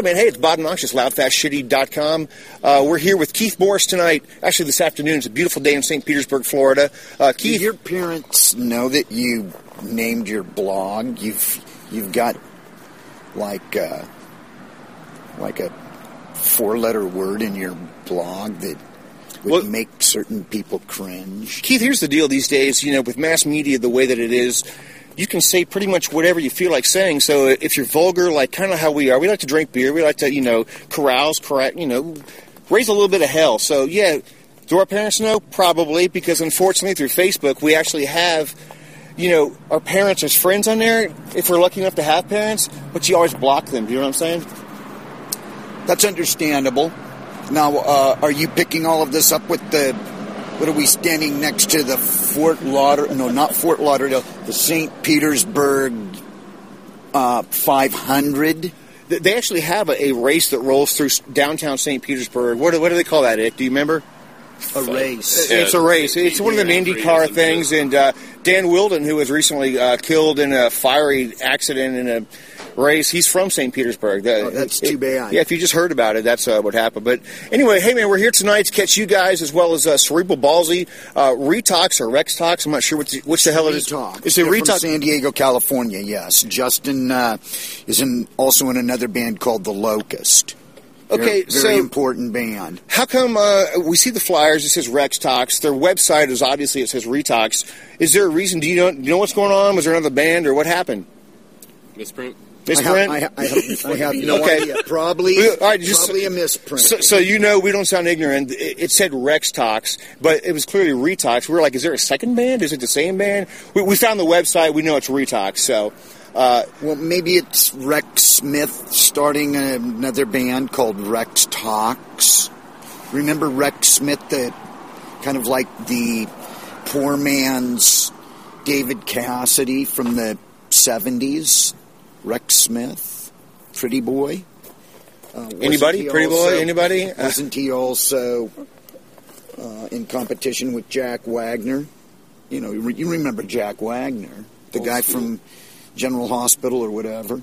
Right, man. Hey, it's Bob Noxious, loudfastshitty.com. Uh, we're here with Keith Morris tonight. Actually, this afternoon. It's a beautiful day in St. Petersburg, Florida. Uh, Keith, Did your parents know that you named your blog? You've you've got like uh, like a four letter word in your blog that would make certain people cringe. Keith, here's the deal these days. You know, with mass media the way that it is, you can say pretty much whatever you feel like saying. So if you're vulgar, like kind of how we are, we like to drink beer, we like to, you know, carouse, correct, you know, raise a little bit of hell. So yeah, do our parents know? Probably, because unfortunately through Facebook we actually have, you know, our parents as friends on there. If we're lucky enough to have parents, but you always block them. Do you know what I'm saying? That's understandable. Now, uh, are you picking all of this up with the? What are we standing next to the Fort Lauderdale? No, not Fort Lauderdale. The St. Petersburg uh, 500. They actually have a, a race that rolls through downtown St. Petersburg. What do, what do they call that, Dick? Do you remember? A race. It's a race. It's one of them IndyCar things. And uh, Dan Wheldon, who was recently uh, killed in a fiery accident in a race, he's from St. Petersburg. That- Oh, that's too bad. Yeah, if you just heard about it, that's uh, what happened. But anyway, hey man, we're here tonight to catch you guys as well as uh, Cerebral Ballsy, uh, Retox or Rex Talks. I'm not sure what the, which the hell it is. Retox. It's a They're from Retox. San Diego, California. Yes, Justin uh, is in also in another band called The Locust. Very- Okay, very so- important band. How come uh, we see the flyers? It says Rex Talks. Their website is obviously it says Retox. Is there a reason? Do you know, do you know what's going on? Was there another band or what happened? Misprint. Misprint. I have, I have, I have, I have no Okay. idea. Probably, All right, just- probably a misprint. So, so you know we don't sound ignorant. It, it said Rex Talks, but it was clearly Retox. We were like, is there a second band? Is it the same band? We, we found the website. We know it's Retox. So. Uh, well, maybe it's Rex Smith starting another band called Rex Talks. Remember Rex Smith, the kind of like the poor man's David Cassidy from the '70s. Rex Smith, Pretty Boy. Uh, Anybody? Pretty Boy? Anybody? Uh, Wasn't he also uh, in competition with Jack Wagner? You know, you re- you remember Jack Wagner, the Old guy school. from General Hospital or whatever.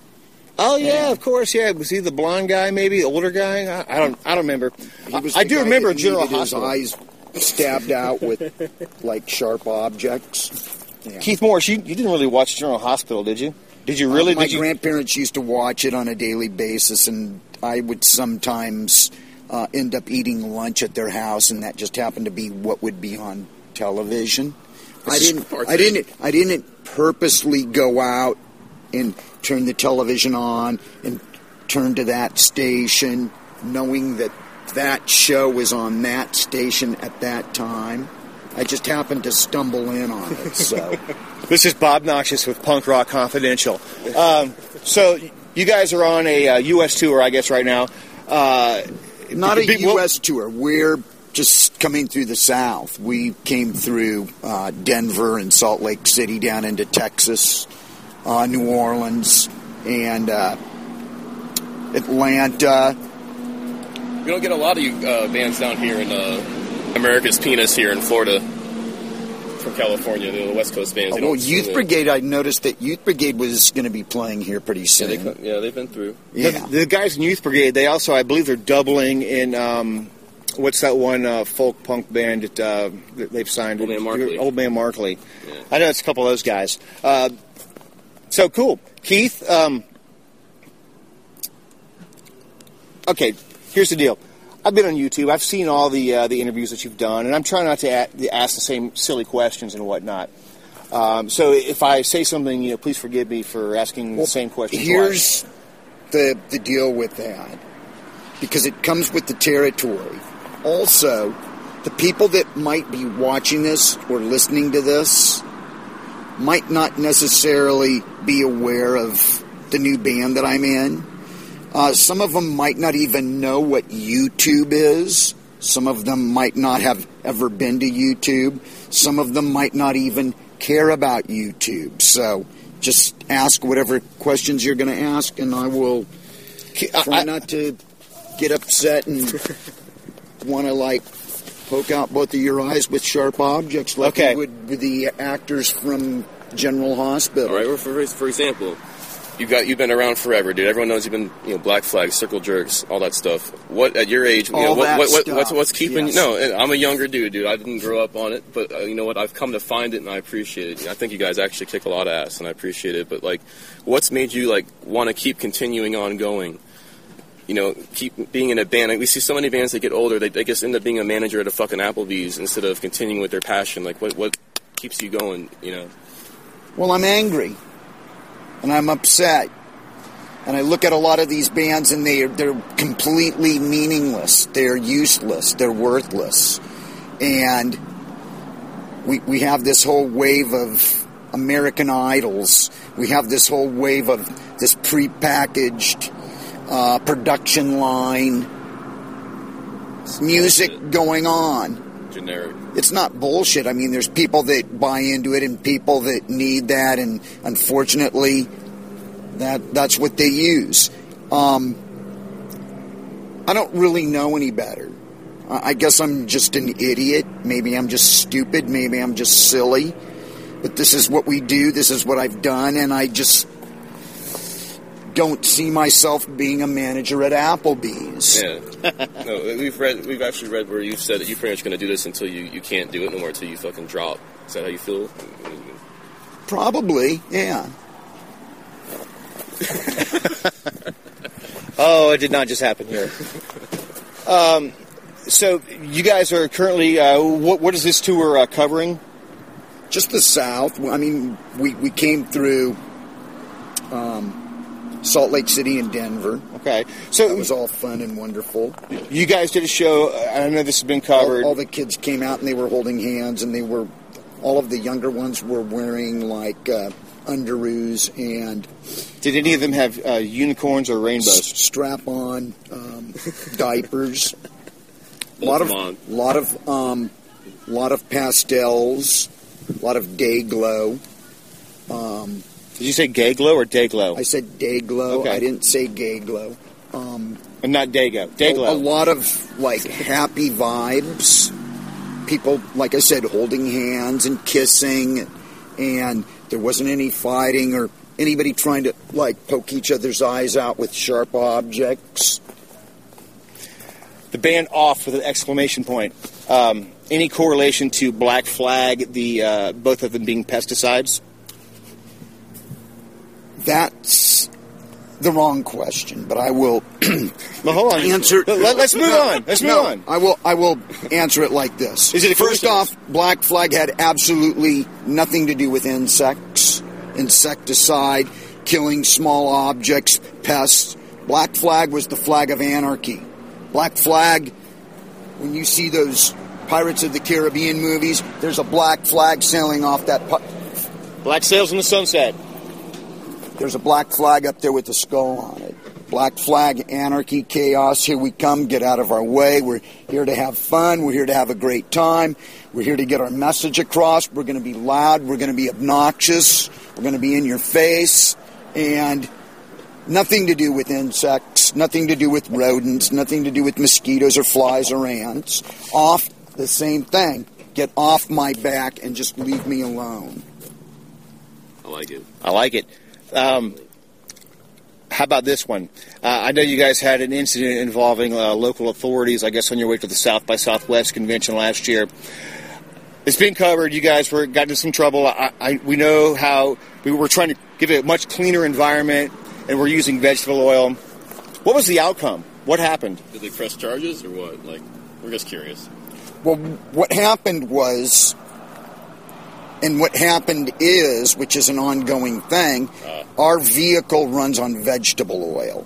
Oh yeah, of course. Yeah, was he the blonde guy? Maybe the older guy? I, I don't. I don't remember. He was I do remember General needed his eyes stabbed out with like sharp objects. Yeah. Keith Morris, you, you didn't really watch General Hospital, did you? Did you really? Uh, my you? grandparents used to watch it on a daily basis, and I would sometimes uh, end up eating lunch at their house, and that just happened to be what would be on television. I didn't. I didn't. I didn't purposely go out and turn the television on and turn to that station, knowing that that show was on that station at that time. I just happened to stumble in on it. So. This is Bob Noxious with Punk Rock Confidential. Um, so you guys are on a uh, U.S. tour, I guess, right now. Uh, Not a big- well- U.S. tour. We're just coming through the South. We came through uh, Denver and Salt Lake City down into Texas, uh, New Orleans, and uh, Atlanta. We don't get a lot of you uh, bands down here in uh, America's Penis here in Florida. from California, the West Coast bands. Oh, well, Youth. Brigade, I noticed that Youth Brigade was going to be playing here pretty Yeah, soon. they, co- yeah, they've been through. Yeah. The, the guys in Youth Brigade, they also, I believe, they're doubling in. Um, what's that one uh, folk punk band that, uh, that they've signed? Old Man Markley. Old Man Markley. I know it's a couple of those guys. Uh, so cool, Keith. Um, okay, here's the deal. I've been on YouTube. I've seen all the uh, the interviews that you've done, and I'm trying not to a- ask the same silly questions and whatnot. Um, so if I say something, you know, please forgive me for asking the same question. Here's the the deal with that, because it comes with the territory. Also, the people that might be watching this or listening to this might not necessarily be aware of the new band that I'm in. Uh, some of them might not even know what YouTube is. Some of them might not have ever been to YouTube. Some of them might not even care about YouTube. So just ask whatever questions you're going to ask, and I will try not to get upset and want to like poke out both of your eyes with sharp objects like Okay. you would with the actors from General Hospital. All right. For, for example, you got you've been around forever, dude. Everyone knows you've been, you know, Black Flag, Circle Jerks, all that stuff. What at your age? You know, what, what, what, what's what's keeping? yes. No, I'm a younger dude, dude. I didn't grow up on it, but uh, you know what? I've come to find it, and I appreciate it. I think you guys actually kick a lot of ass, and I appreciate it. But like, what's made you like want to keep continuing on going? You know, keep being in a band. Like, we see so many bands that get older, they, they just end up being a manager at a fucking Applebee's instead of continuing with their passion. Like, what what keeps you going? You know. Well, I'm angry, and I'm upset, and I look at a lot of these bands, and they they're completely meaningless. They're useless. They're worthless, and we we have this whole wave of American Idols. We have this whole wave of this prepackaged uh, production line music going on Generic. It's not bullshit. I mean, there's people that buy into it and people that need that, and unfortunately, that that's what they use. Um, I don't really know any better. I I guess I'm just an idiot. Maybe I'm just stupid. Maybe I'm just silly. But this is what we do. This is what I've done, and I just don't see myself being a manager at Applebee's. Yeah. no, we've read. We've actually read where you've said that you're pretty much going to do this until you, you can't do it no more until you fucking drop. Is that how you feel? Probably, yeah. Oh, it did not just happen here. Um, so you guys are currently uh, what? What is this tour uh, covering? Just the South. I mean, we, we came through um, Salt Lake City and Denver. Okay, so it was all fun and wonderful. You guys did a show. uh, I know this has been covered. All, all the kids came out and they were holding hands, and they were all of the younger ones were wearing like uh, underoos and Did any of them have uh, unicorns or rainbows? strap on um, diapers. A lot of Ultramon. lot of um, lot of pastels, a lot of day glow. Um, Did you say gay glow or day glow? I said day glow. Okay. I didn't say gay glow. Um, And not dago. Day a, glow. a lot of like happy vibes. People, like I said, holding hands and kissing, and there wasn't any fighting or anybody trying to like poke each other's eyes out with sharp objects. the band off with an exclamation point. Um, any correlation to Black Flag? The uh, both of them being pesticides. That's the wrong question, but I will Well, hold on. answer. Let, us move on. Let's no, move on. I will. I will answer it like this. Is it First off, Black Flag had absolutely nothing to do with insects, insecticide, killing small objects, pests. Black Flag was the flag of anarchy. Black Flag, when you see those Pirates of the Caribbean movies, there's a black flag sailing off that. Pi- Black sails in the sunset. There's a black flag up there with a skull on it. Black flag, anarchy, chaos. Here we come. Get out of our way. We're here to have fun. We're here to have a great time. We're here to get our message across. We're going to be loud. We're going to be obnoxious. We're going to be in your face. And nothing to do with insects, nothing to do with rodents, nothing to do with mosquitoes or flies or ants. Off the same thing. Get off my back and just leave me alone. I like it. I like it. Um, how about this one? Uh, I know you guys had an incident involving uh, local authorities, I guess, on your way to the South by Southwest convention last year. It's been covered. You guys were got into some trouble. I, I, we know how we were trying to give it a much cleaner environment, and we're using vegetable oil. What was the outcome? What happened? Did they press charges or what? Like, we're just curious. Well, what happened was, and what happened is, which is an ongoing thing, uh. our vehicle runs on vegetable oil.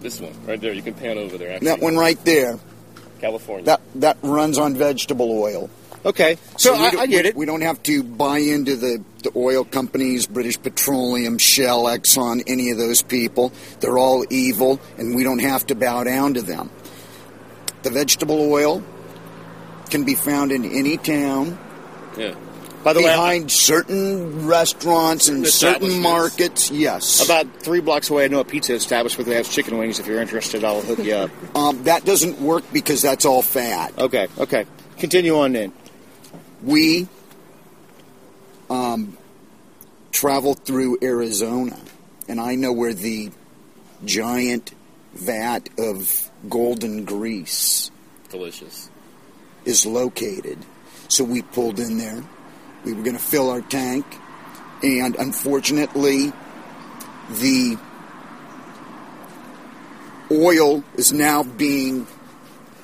This one right there. You can pan over there. Actually, That one right there, California. that that runs on vegetable oil. Okay, so, we I, I get it. We don't have to buy into the, the oil companies, British Petroleum, Shell, Exxon, any of those people. They're all evil, and we don't have to bow down to them. The vegetable oil can be found in any town. Yeah. By the way, behind certain restaurants and certain markets, yes. About three blocks away, I know a pizza establishment that has chicken wings. If you're interested, I'll hook you up. Um, that doesn't work because that's all fat. Okay, okay. Continue on then. We um, travel through Arizona, and I know where the giant vat of golden grease Delicious. is located. So we pulled in there. We were going to fill our tank, and unfortunately, the oil is now being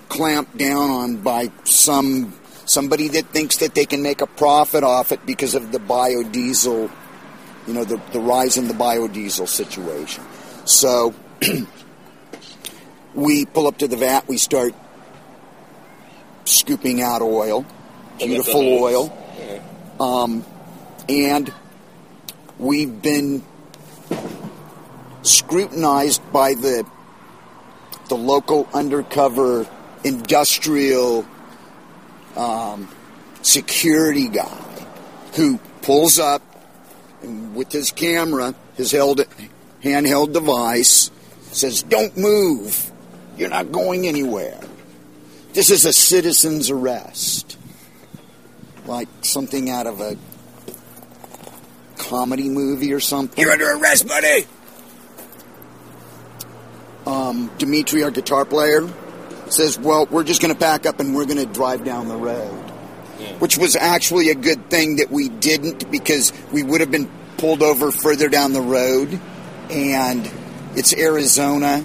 clamped down on by some somebody that thinks that they can make a profit off it because of the biodiesel, you know, the, the rise in the biodiesel situation. So we pull up to the vat, we start scooping out oil, beautiful oil, um, and we've been scrutinized by the the local undercover industrial um, security guy who pulls up with his camera, his held handheld device, says, "Don't move. You're not going anywhere. This is a citizen's arrest." Like something out of a comedy movie or something. You're under arrest, buddy. um, Dimitri, our guitar player, says, "Well, we're just going to pack up and we're going to drive down the road," which was actually a good thing that we didn't because we would have been pulled over further down the road, and it's Arizona.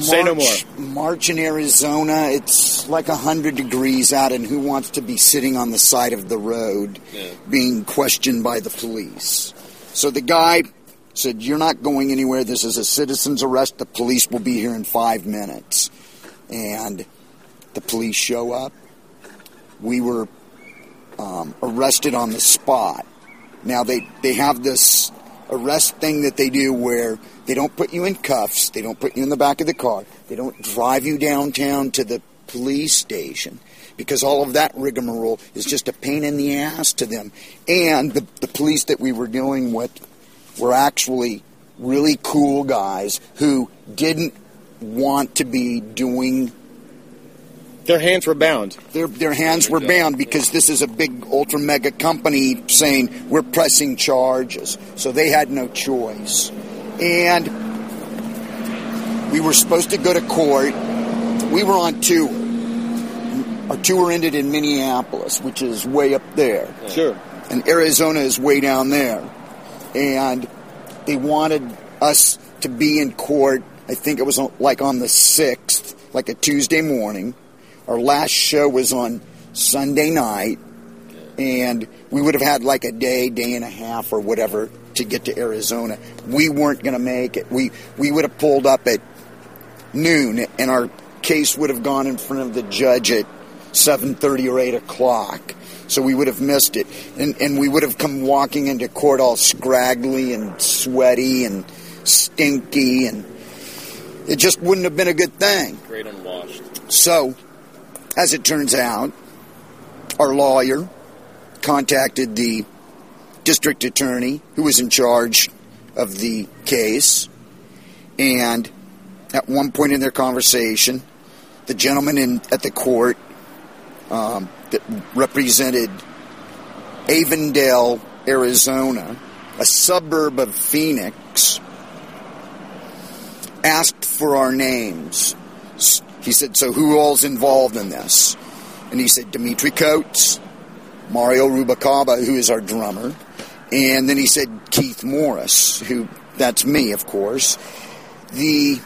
Say no March- March in Arizona, it's like hundred degrees out, and who wants to be sitting on the side of the road being questioned by the police? So the guy said, You're not going anywhere. This is a citizen's arrest. The police will be here in five minutes. And the police show up. We were um, arrested on the spot. Now, they, they have this arrest thing that they do where they don't put you in cuffs, they don't put you in the back of the car, they don't drive you downtown to the police station because all of that rigmarole is just a pain in the ass to them. And the, the police that we were dealing with were actually really cool guys who didn't want to be doing. Their hands were bound. Their, their hands were bound because this is a big ultra mega company saying we're pressing charges. So they had no choice. And we were supposed to go to court. We were on tour. Our tour ended in Minneapolis, which is way up there. Sure. And Arizona is way down there. And they wanted us to be in court, I think it was uh, like on the 6th, like a Tuesday morning. Our last show was on Sunday night. And we would have had like a day, day and a half or whatever to get to Arizona. We weren't going to make it. We, we would have pulled up at noon and our case would have gone in front of the judge at 7.30 or 8 o'clock so we would have missed it and, and we would have come walking into court all scraggly and sweaty and stinky and it just wouldn't have been a good thing Great unwashed. so as it turns out, our lawyer contacted the district attorney who was in charge of the case. And at one point in their conversation, the gentleman in, at the court um, that represented Avondale, Arizona, a suburb of Phoenix, asked for our names. He said, So who all's involved in this? And he said, Dimitri Coates, Mario Rubalcaba, who is our drummer, and then he said Keith Morris, who that's me, of course. The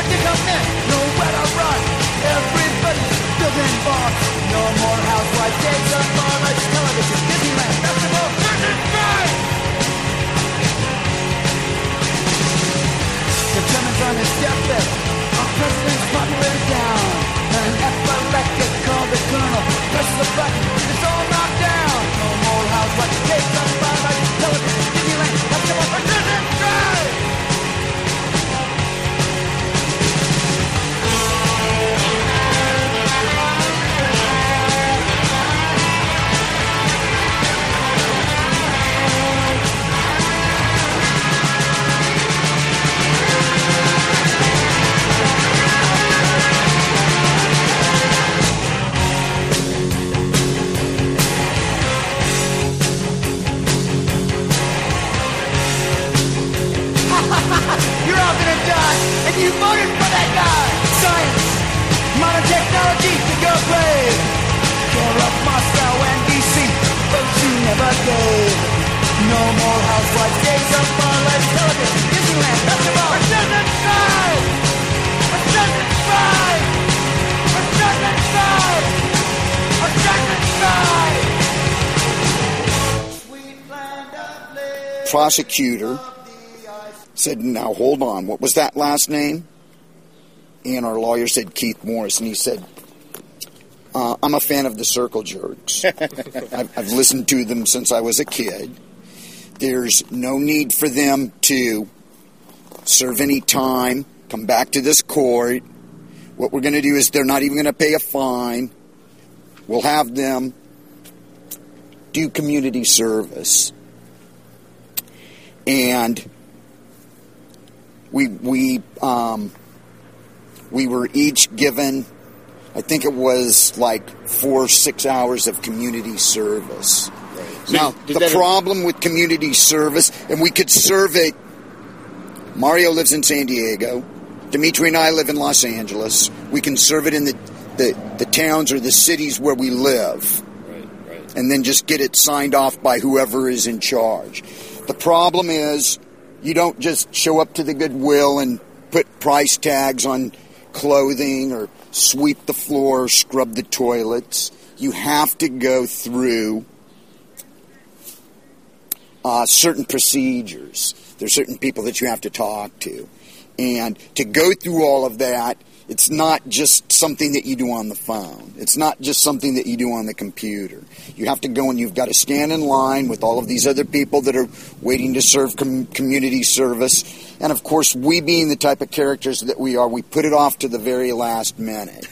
What to come next? Prosecutor said, Now hold on, what was that last name? And our lawyer said, Keith Morris. And he said, uh, I'm a fan of the Circle Jerks. I've, I've listened to them since I was a kid. There's no need for them to serve any time, come back to this court. What we're going to do is they're not even going to pay a fine. We'll have them do community service. And we we um, we were each given, I think it was like four six hours of community service. So now the problem with community service, and we could serve it. Mario lives in San Diego. Dimitri and I live in Los Angeles. We can serve it in the, the, the towns or the cities where we live. And then just get it signed off by whoever is in charge. The problem is you don't just show up to the Goodwill and put price tags on clothing or sweep the floor or scrub the toilets. You have to go through uh, certain procedures. There's certain people that you have to talk to. And to go through all of that, it's not just something that you do on the phone. It's not just something that you do on the computer. You have to go and you've got to stand in line with all of these other people that are waiting to serve com- community service. And of course, we being the type of characters that we are, we put it off to the very last minute.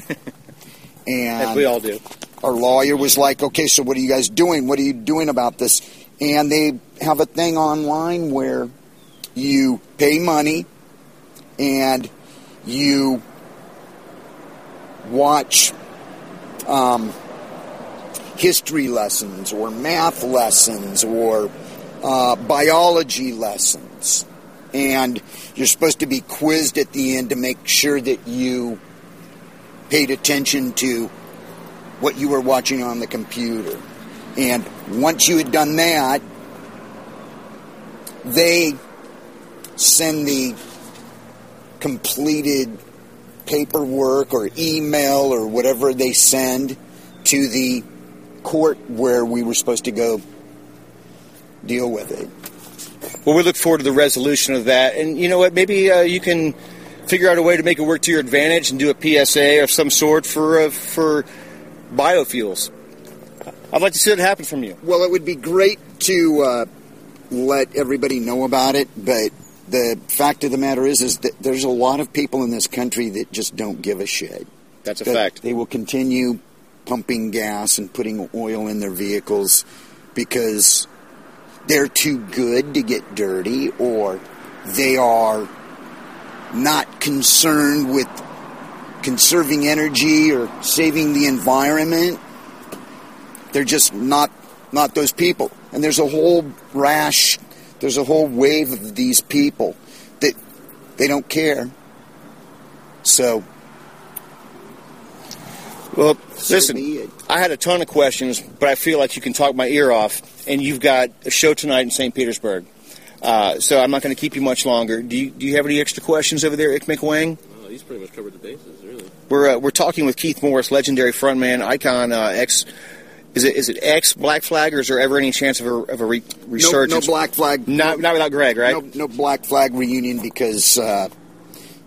and As we all do. our lawyer was like, okay, so what are you guys doing? What are you doing about this? And they have a thing online where you pay money and you watch um, history lessons or math lessons or uh, biology lessons. And you're supposed to be quizzed at the end to make sure that you paid attention to what you were watching on the computer. And once you had done that, they send the completed paperwork or email or whatever they send to the court where we were supposed to go deal with it. Well, we look forward to the resolution of that. And you know what? Maybe uh, you can figure out a way to make it work to your advantage and do a PSA of some sort for uh, for biofuels. I'd like to see it happen from you. Well, it would be great to uh, let everybody know about it, but the fact of the matter is, is that there's a lot of people in this country that just don't give a shit. That's a That fact. They will continue pumping gas and putting oil in their vehicles because they're too good to get dirty, or they are not concerned with conserving energy or saving the environment. They're just not not those people. And there's a whole rash, there's a whole wave of these people that they don't care. So Well, listen, I had a ton of questions, but I feel like you can talk my ear off, and you've got a show tonight in St. Petersburg. Uh, so I'm not going to keep you much longer. Do you, do you have any extra questions over there, Ick McWang? Oh, he's pretty much covered the bases, really. We're uh, we're talking with Keith Morris, legendary frontman, icon, uh, ex. Is it is it ex Black Flag, or is there ever any chance of a, of a re- resurgence? no black flag. Not not without Greg, right? No, no black flag reunion because uh,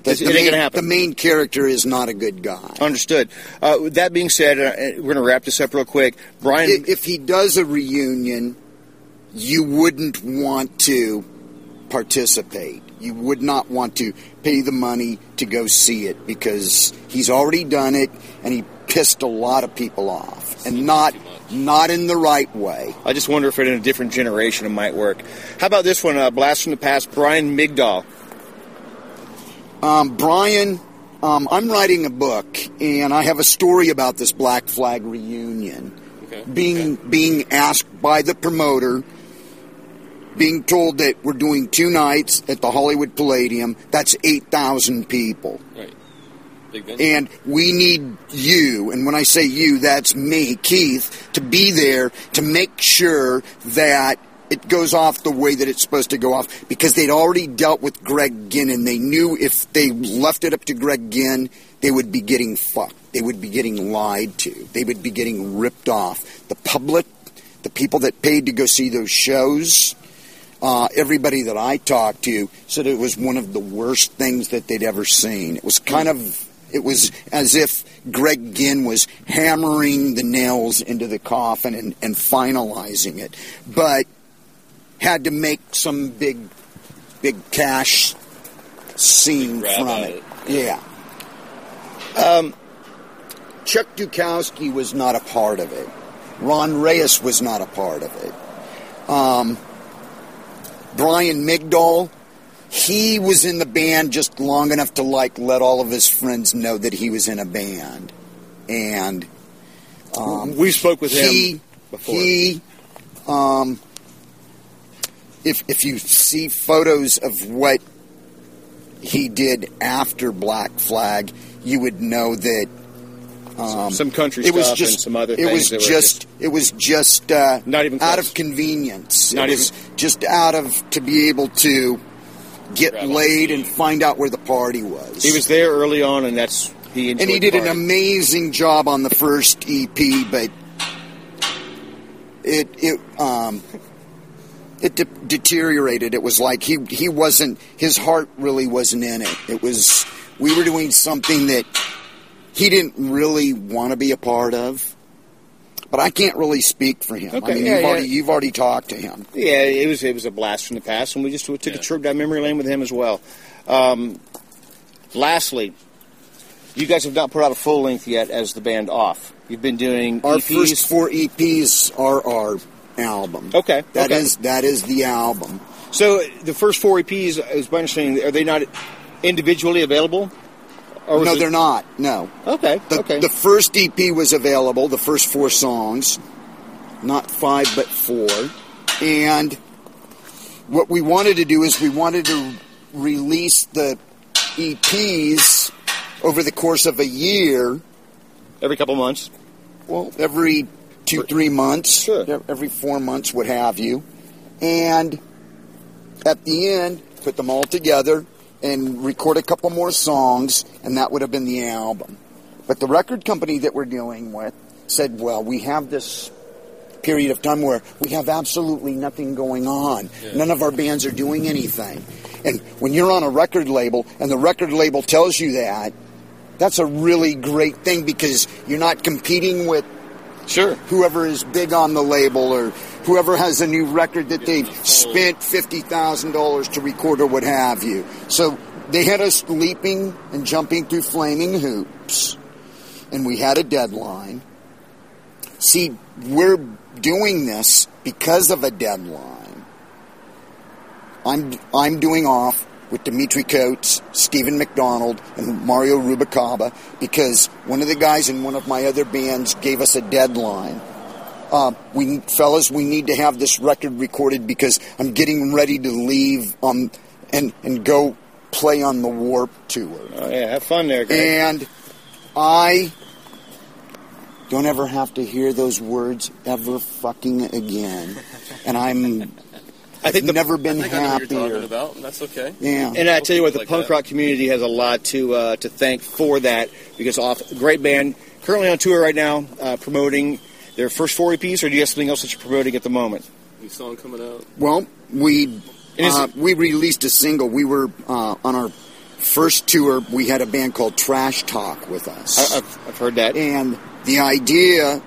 the, It the ain't main, the main character is not a good guy. Understood. Uh, with that being said, uh, we're going to wrap this up real quick. Brian, If, if he does a reunion, you wouldn't want to participate. You would not want to pay the money to go see it because he's already done it and he pissed a lot of people off and not not in the right way. I just wonder if it in a different generation it might work. How about this one? Uh, Blast from the past. Brian Migdol. Um, Brian, um, I'm writing a book, and I have a story about this Black Flag reunion. Being being asked by the promoter, being told that we're doing two nights at the Hollywood Palladium. That's eight thousand people. Right. And we need you, and when I say you, that's me, Keith, to be there to make sure that it goes off the way that it's supposed to go off because they'd already dealt with Greg Ginn and they knew if they left it up to Greg Ginn, they would be getting fucked. They would be getting lied to. They would be getting ripped off. The public, the people that paid to go see those shows, uh, everybody that I talked to said it was one of the worst things that they'd ever seen. It was kind of, it was as if Greg Ginn was hammering the nails into the coffin and, and finalizing it, but had to make some big, big cash scene from it. it. Yeah. Um, Chuck Dukowski was not a part of it. Ron Reyes was not a part of it. Um, Brian Migdol, he was in the band just long enough to like let all of his friends know that he was in a band, and um, We spoke with him he, before. He, um, if if you see photos of what he did after Black Flag, you would know that um, Some country it was stuff just, and some other It was were just, it was just uh, Not even out of convenience. Not it was just out of to be able to get Grab laid and find out where the party was. He was there early on, and that's he enjoyed and he the did an amazing job on the first EP, but it it um it de- deteriorated. It was like he he wasn't his heart really wasn't in it. It was we were doing something that he didn't really want to be a part of. But I can't really speak for him. Okay, I mean, yeah, you've yeah. already you've already talked to him. Yeah, it was it was a blast from the past, and we just took a trip down memory lane with him as well. Um, lastly, you guys have not put out a full length yet as the band off. You've been doing Our EPs. first four EPs are our album. Okay, that is okay. that is the album. So the first four EPs, is my understanding, are they not individually available? Oh, or no, it- they're not. No. Okay. The, okay. the first EP was available, the first four songs, not five but four. And what we wanted to do is we wanted to release the EPs over the course of a year. Every couple months? Well, every two, three months. Sure. Every four months, what have you. And at the end, put them all together and record a couple more songs, and that would have been the album. But the record company that we're dealing with said, well, we have this period of time where we have absolutely nothing going on. None of our bands are doing anything. And when you're on a record label and the record label tells you that, that's a really great thing because you're not competing with sure whoever is big on the label or whoever has a new record that they've spent fifty thousand dollars to record or what have you. So they had us leaping and jumping through flaming hoops, and we had a deadline. See, we're doing this because of a deadline. I'm I'm doing off with Dimitri Coates, Steven McDonald, and Mario Rubalcaba because one of the guys in one of my other bands gave us a deadline. Uh, we fellas, we need to have this record recorded because I'm getting ready to leave um, and and go play on the Warp tour. Oh, yeah, have fun there, Greg. And I don't ever have to hear those words ever fucking again. And I'm I think I've never been I think I know what you're talking about, and that's okay. Yeah. And I tell you what, the Like punk that. rock community has a lot to uh, to thank for that because off great band currently on tour right now uh, promoting their first four EPs. Or do you have something else that you're promoting at the moment? New song coming out. Well, we is uh, we released a single. We were uh, on our first tour. We had a band called Trash Talk with us. I, I've, I've heard that. And the idea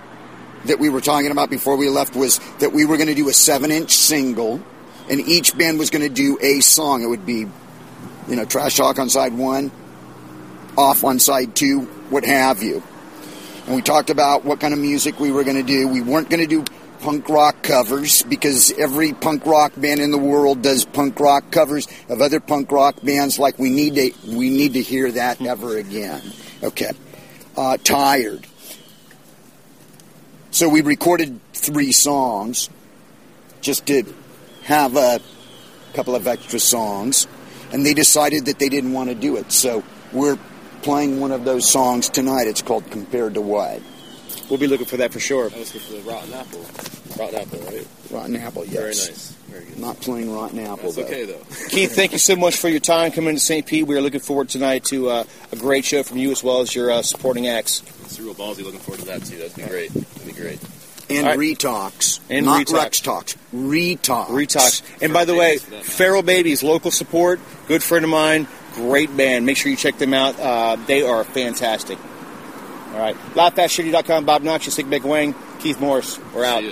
that we were talking about before we left was that we were going to do a seven-inch single, and each band was going to do a song. It would be, you know, Trash Talk on side one, off on side two, what have you. And we talked about what kind of music we were going to do. We weren't going to do punk rock covers because every punk rock band in the world does punk rock covers of other punk rock bands. Like we need to, we need to hear that ever again. Okay, uh, tired. So we recorded three songs just to have a couple of extra songs, and they decided that they didn't want to do it. So we're playing one of those songs tonight. It's called Compared to What? We'll be looking for that for sure. I was with the Rotten Apple. Rotten Apple, right? Rotten Apple, yes. Very nice. Very good. Not playing Rotten Apple, That's though. okay, though. Keith, thank you so much for your time coming to St. Pete. We are looking forward tonight to uh, a great show from you as well as your uh, supporting acts. It's real ballsy. Looking forward to that too. That'd be great. That'd be great. And All right. Retox. And not Retox. Rex Talks. Retox. Retox. And by the way, Feral Babies, local support, good friend of mine, great band. Make sure you check them out. Uh, they are fantastic. All right. LoudFastShitty.com, Bob Noxious, Sick Big Wang, Keith Morris. We're out.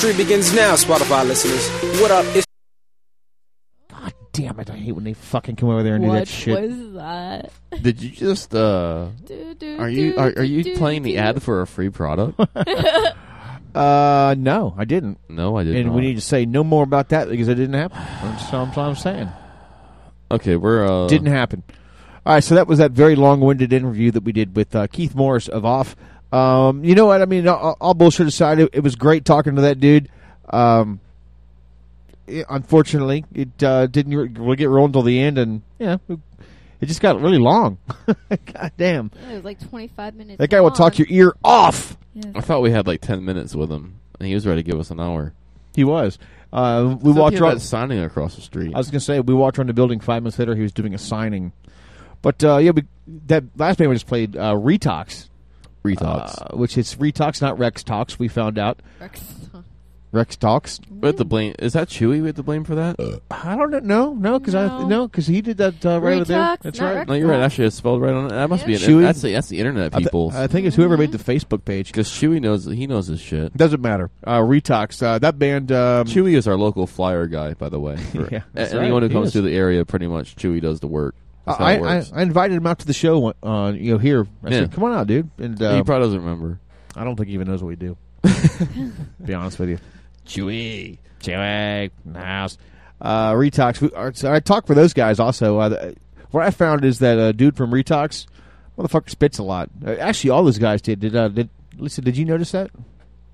History begins now, Spotify listeners. What up? It's Damn it! I hate when they fucking come over there and do that shit. was that? Did you just uh? Are you are, are you playing the ad for a free product? Uh, no, I didn't. No, I did And not. we need to say no more about that because it didn't happen. That's what I'm, that's what I'm saying. Okay, we're uh, didn't happen. All right, so that was that very long-winded interview that we did with uh, Keith Morris of Off. Um, you know what? I mean, all, all bullshit aside, it, it was great talking to that dude. Um, it- unfortunately, it uh, didn't re- really get rolling until the end, and yeah, it, it just got really long. God damn. It was like 25 minutes. That guy will talk your ear off. Yes. I thought we had like ten minutes with him, and he was ready to give us an hour. He was. Uh, we Except he walked around signing across the street. I was going to say we walked around the building five minutes later. He was doing a signing, but uh, yeah, we, that last band we just played uh, Retox, Retox. uh, which is Retox, not Rex Talks. We found out Rex. Rex Talks. We have to blame. Is that Chewy? We have to blame for that? I don't know. No, no, because I No. no, because he did that uh, right over there. That's right. Rex No, you're right. Actually, it's spelled right on it. That must be an. Chewy? That's the that's the internet I thi- people. I think it's whoever made the Facebook page. Because Chewy knows he knows his shit. Doesn't matter. Uh, Retox. Uh, that band. Um, Chewy is our local flyer guy, by the way. Yeah, anyone right. who comes to the area, pretty much Chewy does the work. That's how I, I. I invited him out to the show. Uh, you know, here. I Yeah. said, "Come on out, dude." And uh, he probably doesn't remember. I don't think he even knows what we do. be honest with you. Chewy. Chewy in the house. Uh, Retox. We, uh, so I talk for those guys also. Uh, what I found is that uh, dude from Retox, motherfucker spits a lot. Uh, actually, all those guys did. Did uh, did Lisa? Did you notice that?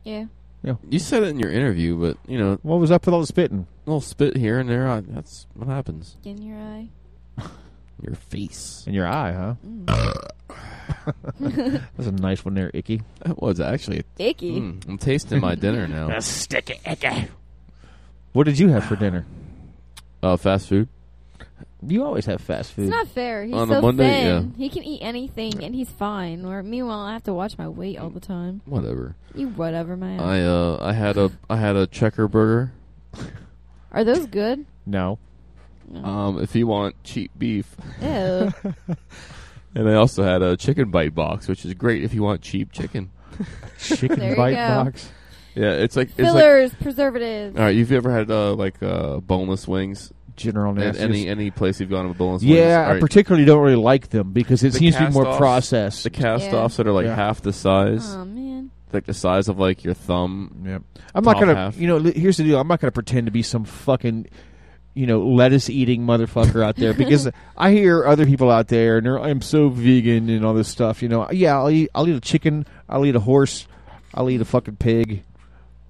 Yeah. Yeah. You said it in your interview, but you know what was up with all the spitting? A little spit here and there. I, that's what happens. In your eye. Your face. In your eye, huh? Mm. That's a nice one there, Icky. That was actually Icky. Mm, I'm tasting my dinner now. That's sticky icky. What did you have for dinner? Uh, fast food. You always have fast food. It's not fair. He's On so a Monday, thin. He can eat anything and he's fine. Where meanwhile, I have to watch my weight all the time. Whatever. You whatever, man. I uh I had a I had a checker burger. Are those good? No. Um, if you want cheap beef. Ew. and I also had a chicken bite box, which is great if you want cheap chicken. chicken There you bite go. box. Yeah, it's like it's Fillers, like, preservatives. All right, you've ever had uh, like uh, boneless wings? General At Nasties. any any place you've gone with boneless wings? Yeah, All I right. particularly don't really like them because it The seems to be more cast-offs- processed. The cast-offs that are like Yeah. half the size. Oh man. Like the size of like your thumb. Yep. I'm not top gonna. half. You know, li- here's the deal. I'm not gonna pretend to be some fucking, you know, lettuce eating motherfucker out there because I hear other people out there and they're I'm so vegan and all this stuff. You know, yeah, I'll eat. I'll eat a chicken. I'll eat a horse. I'll eat a fucking pig.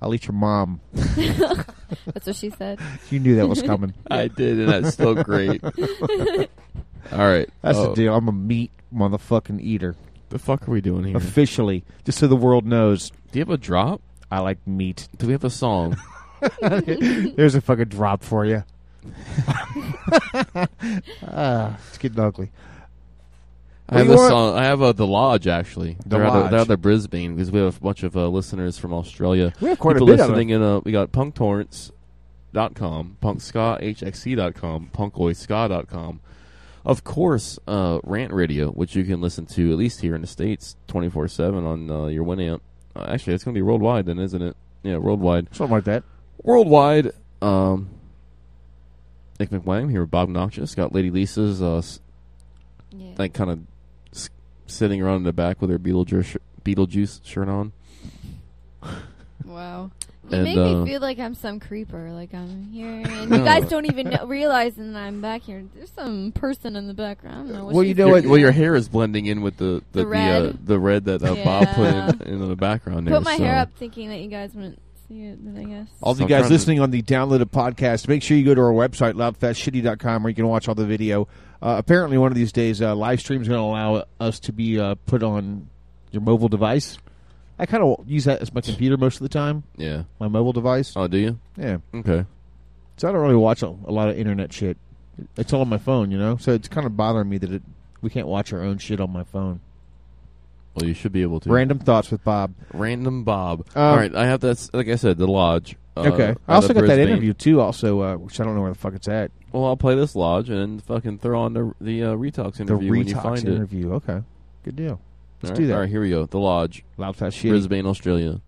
I'll eat your mom. That's what she said. You knew that was coming. I did, and that's still great. All right, That's Oh. the deal. I'm a meat motherfucking eater. The fuck are we doing here? Officially, just so the world knows. Do you have a drop? I like meat. Do we have a song? There's a fucking drop for you. Ah, it's getting ugly. I have a do you want? song. I have a the lodge actually. The they're, Out of, they're out of Brisbane because we have a bunch of uh, listeners from Australia. We have quite a People bit out of- listening in. Uh, we got punktorrents.com, punkscahxc.com, punkoiska.com. Of course, uh, Rant Radio, which you can listen to at least here in the states, twenty four seven on uh, your Winamp. Uh, actually, it's going to be worldwide, then, isn't it? Yeah, worldwide. Something like that. Worldwide. Um, Ick McWang here with Bob Noxious. Got Lady Lisa's, uh, s- like, kind of s- sitting around in the back with her Beetlejuice, Beetlejuice shirt on. Wow. You And, make uh, me feel like I'm some creeper, like I'm here, and No. you guys don't even know, realize that I'm back here. There's some person in the background. I don't know what well, you know doing. what? Well, your hair is blending in with the the The the, red. uh, the red that uh, Bob put in, in the background there. Put my so. hair up, thinking that you guys wouldn't see it. Then I guess. All of you guys listening on the downloaded podcast, make sure you go to our website, loudfastshitty.com, where you can watch all the video. Uh, apparently, one of these days, uh, live stream is going to allow us to be uh, put on your mobile device. I kind of use that as my computer most of the time. Yeah. My mobile device. Oh, do you? Yeah. Okay. So I don't really watch a, a lot of internet shit. It's all on my phone, you know? So it's kind of bothering me that it, we can't watch our own shit on my phone. Well, you should be able to. Random thoughts with Bob. Random Bob. Um, All right, I have that. Like I said, the lodge. Uh, okay. I also got that interview, too, also, uh, which I don't know where the fuck it's at. Well, I'll play this lodge and fucking throw on the the uh, Retox interview the when you Retox find interview. Okay. Good deal. Let's it. do that. All right, here we go. The lodge. Loud, fast, shitty. Brisbane, Australia.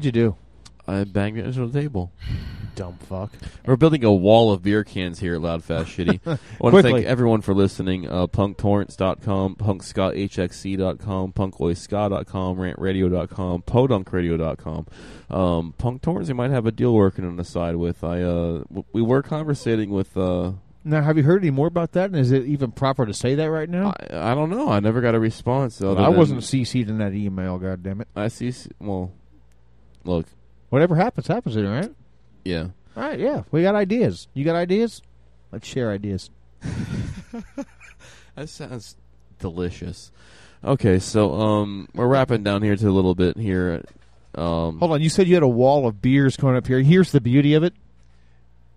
What'd you do? I banged it into the table. Dumb fuck. We're building a wall of beer cans here at Loud Fast Shitty. I want to thank everyone for listening. Uh, punktorrents.com, punkscahxc.com, punkoiska.com, rantradio.com, podunkradio.com. Um, Punk Torrents, we might have a deal working on the side with. I uh, We were conversating with... Uh, Now, have you heard any more about that? And is it even proper to say that right now? I, I don't know. I never got a response. Other I wasn't CC'd in that email. God damn it! I see. Well, look, Whatever happens, happens. right? yeah. All right. Yeah, we got ideas. You got ideas? Let's share ideas. That sounds delicious. Okay, so um, we're wrapping down here to a little bit here. Um, Hold on. You said you had a wall of beers coming up here. Here's the beauty of it.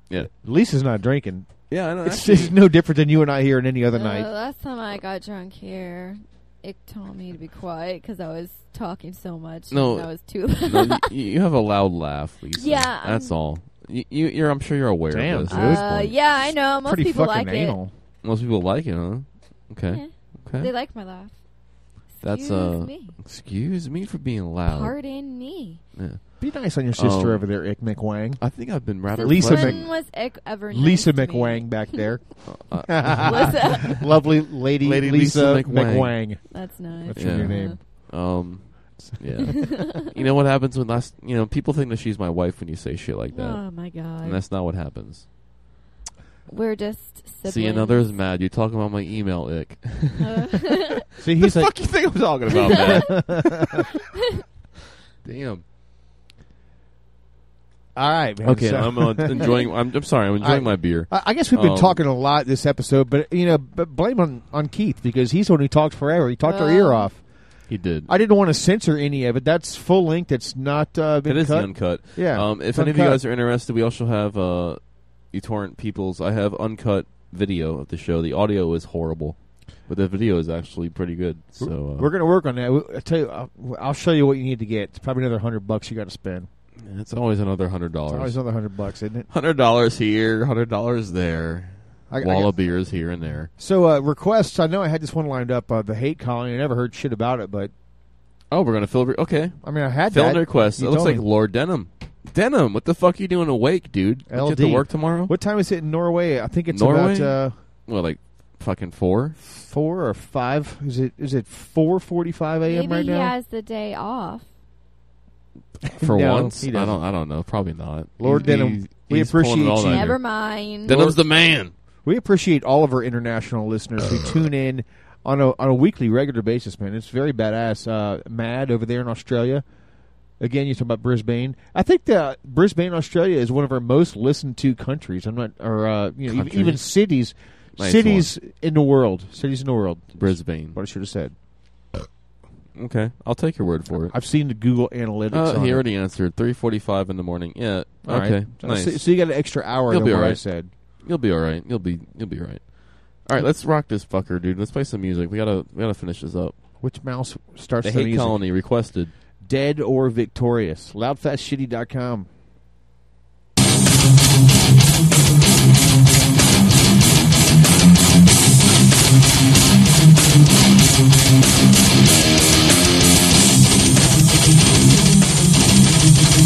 Yeah. Lisa's not drinking. Yeah, I know. It's, actually- it's no different than you and I here and any other Uh, night. last time I got drunk here, Ick told me to be quiet because I was talking so much. no, and I was too no, you, you have a loud laugh, Lisa. Yeah, that's I'm- all. You, you, you're, I'm sure you're aware Damn, of this. dude. at this Uh, yeah, I know. Most Pretty people fucking like anal. Most people like it, huh? Okay. Yeah. Okay. They like my laugh. That's Excuse uh. me. Excuse me for being loud. Pardon me. Yeah. Be nice on your sister Um, over there, Ick McWang. I think I've been rather. Lisa pleasant. When was Ick ever nice Lisa to me? McWang back there. Lisa. Lovely lady, Lady Lisa, Lisa McWang. McWang. That's nice. That's Yeah. your name. Um, yeah. you know what happens when last? You know, people think that she's my wife when you say shit like that. Oh my god. And that's not what happens. We're just siblings. See, another's mad. You're talking about my email, ick. See, he's the like- fuck you think I'm talking about, man? Damn. All right, man. Okay, So- I'm uh, enjoying. I'm, I'm sorry. I'm enjoying I- my beer. I, I guess we've been Um, talking a lot this episode, but you know, but blame on on Keith because he's the one who talked forever. He talked our ear off. He did. I didn't want to censor any of it. That's full length. It's not uh, been It is cut. the uncut. Yeah. Um, if it's any of you guys are interested, we also have uh, eTorrent Peoples. I have uncut video of the show. The audio is horrible, but the video is actually pretty good. So uh, We're going to work on that. We- I tell you, I'll, I'll show you what you need to get. It's probably another hundred bucks you got to spend. It's always another hundred dollars. always another hundred bucks, isn't it? Hundred dollars here, hundred dollars there. I- I Wall got- of beers here and there. So uh, requests. I know I had this one lined up. Uh, the hate colony. I never heard shit about it, but Oh, we're gonna fill. Re- okay, I mean, I had fill that. request. It looks told like. Lord Denham. Denham, what the fuck are you doing awake, dude? Don't you have to work tomorrow? What time is it in Norway? I think it's Norway? about uh, Well, like fucking four. four or five. Is it is it four forty five a.m. Maybe right he now? has the day off. For No, once, he I doesn't. don't. I don't know. Probably not. Lord He's- Denham, he's- we he's pulling appreciate all you. nighter. Never mind. Denham's the man. We appreciate all of our international listeners who tune in on a on a weekly, regular basis. Man, it's very badass. Uh, Mad over there in Australia. Again, you talk about Brisbane. I think that Brisbane, Australia, is one of our most listened to countries. I'm not, or uh, you know, even, Countries? even cities, Nice cities in the world, cities in the world. Brisbane. What I should have said. Okay, I'll take your word for it. I've seen the Google Analytics. Uh, on he it. already answered. Three forty-five in the morning. Yeah. All right. okay. So- Nice. So, so you got an extra hour You'll be all I said. You'll be all right. You'll be. You'll be all right. All right. Let's rock this fucker, dude. Let's play some music. We gotta. We gotta finish this up. Which mouse starts The the, hate music? colony requested. Dead or victorious? Loudfastshitty.com. Every time the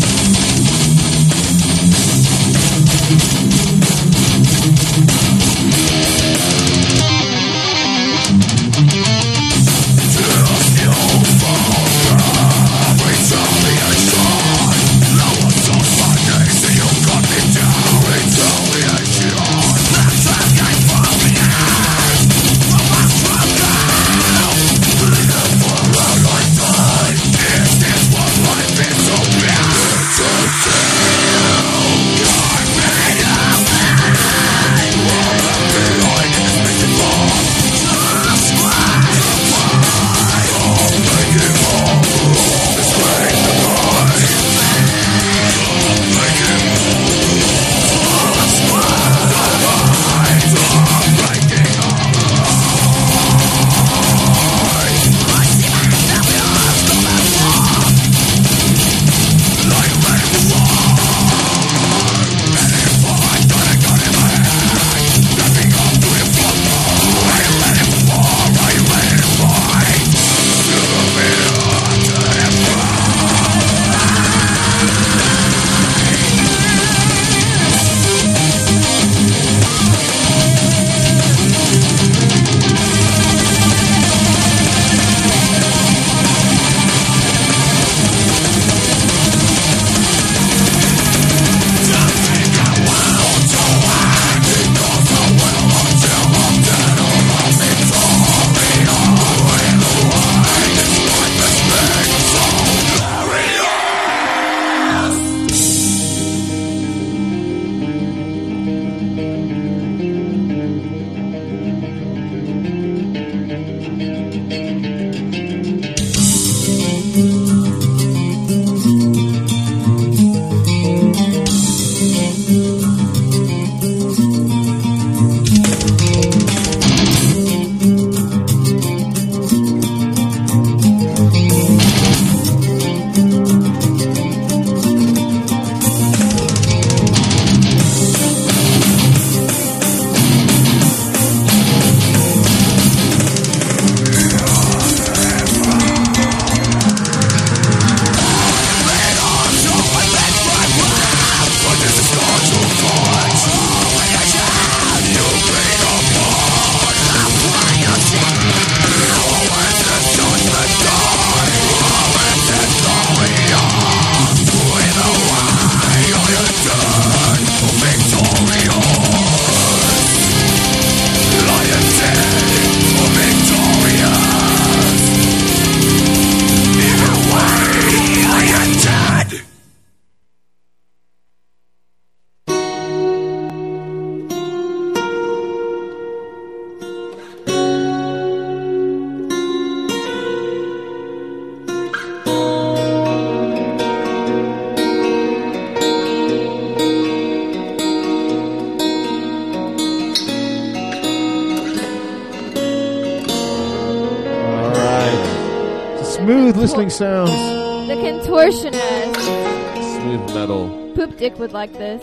Smooth sounds. The contortionist. Smooth metal. Poop Dick would like this.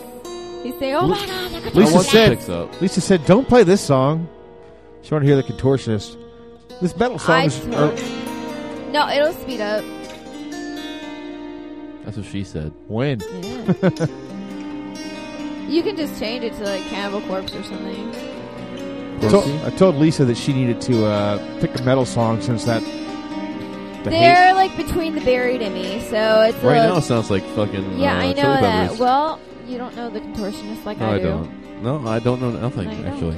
He'd say, "Oh my god, the Lisa said. picks up. Lisa said, "Don't play this song." She want to hear the contortionist. This metal song I is. told- Or, No, it'll speed up. That's what she said. when? Yeah. You can just change it to like Cannibal Corpse or something. I told, I told Lisa that she needed to uh, pick a metal song since that. The They're hate. like between the buried and me, so it's Right little- now, it sounds like fucking. Yeah, uh, I know Chili that. Peppers. Well, you don't know the contortionist like no, I I do. don't. No, I don't know nothing No, you don't. actually.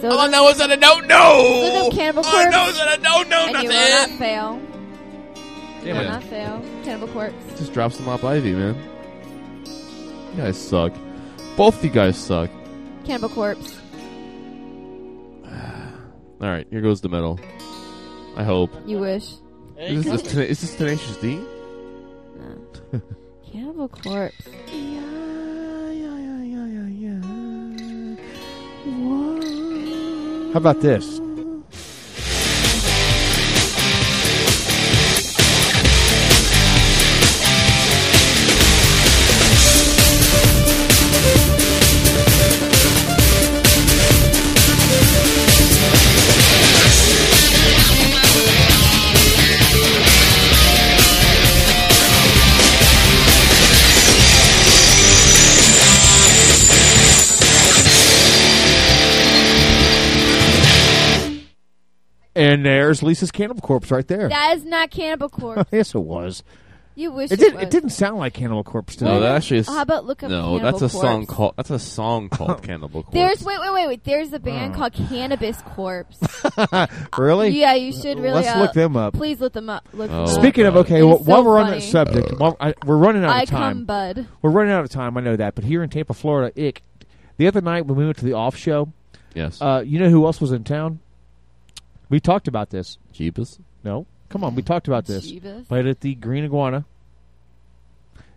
So All I the- know is that I don't know. Look up Cannibal All I Corpse. know is that I don't know and you will nothing. not fail. You Damn will not fail. Cannibal Corpse. Just drop some Op Ivy, man. You guys suck. Both of you guys suck. Cannibal Corpse. All right, here goes the metal. I hope. You wish. Is this, is, is this Tenacious D? No. Cannibal Corpse. How about this? And there's Lisa's Cannibal Corpse right there. That is not Cannibal Corpse. yes, it was. You wish It it, did. was. It didn't sound like Cannibal Corpse to No, me. that actually is. How about look up No, Cannibal that's a song called. That's a song called Cannibal Corpse. There's wait wait wait wait. There's a band Oh. called Cannabis Corpse. really? Yeah, you should really. Let's uh, look them up. Please look them up. Look Oh. them up. Speaking of, okay, well, is while we're on that subject, while, I, we're running out I of time. come, bud. We're running out of time. I know that, but here in Tampa, Florida, ick. The other night when we went to the off show, Yes. uh, you know who else was in town? We talked about this. Jeebus. No, come on, we talked about this. Jeebus? Played at the Green Iguana.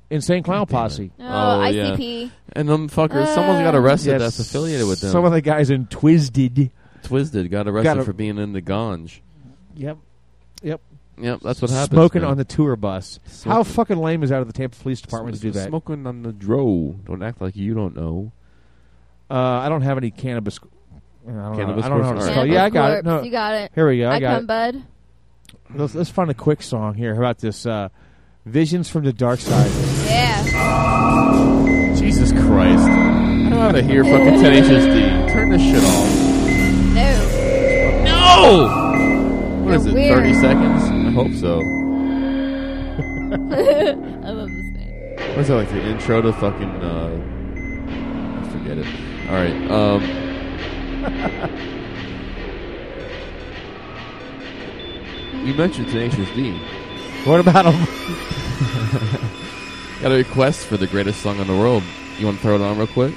Insane Clown Posse. Oh, yeah. ICP. And them fuckers, someone's got arrested Yes, that's affiliated with them. Some of the guys in Twiztid. Twiztid got arrested Got a- for being in the ganj. Yep. Yep. Yep, that's what happens. Smoking man. on the tour bus. How fucking lame is out of the Tampa Police Department to do that? Smoking on the dro. Don't act like you don't know. Uh, I don't have any cannabis. I don't Cannabis know. I don't know how to corpse? spell. Alright. Yeah, I got it. Corpse, No, you got it. Here we go. I, I got come, it. bud. Let's, let's find a quick song here. How about this? Uh, Visions from the Dark Side. Yeah. Jesus Christ. I don't want to hear fucking Tenacious D. Turn this shit off. No. No! What is it, You're 30 weird. seconds? I hope so. I love this name. What is that, like the intro to fucking, uh... Forget it. Alright, um... you mentioned Tenacious D. What about him? Got a request for the greatest song in the world. You want to throw it on real quick?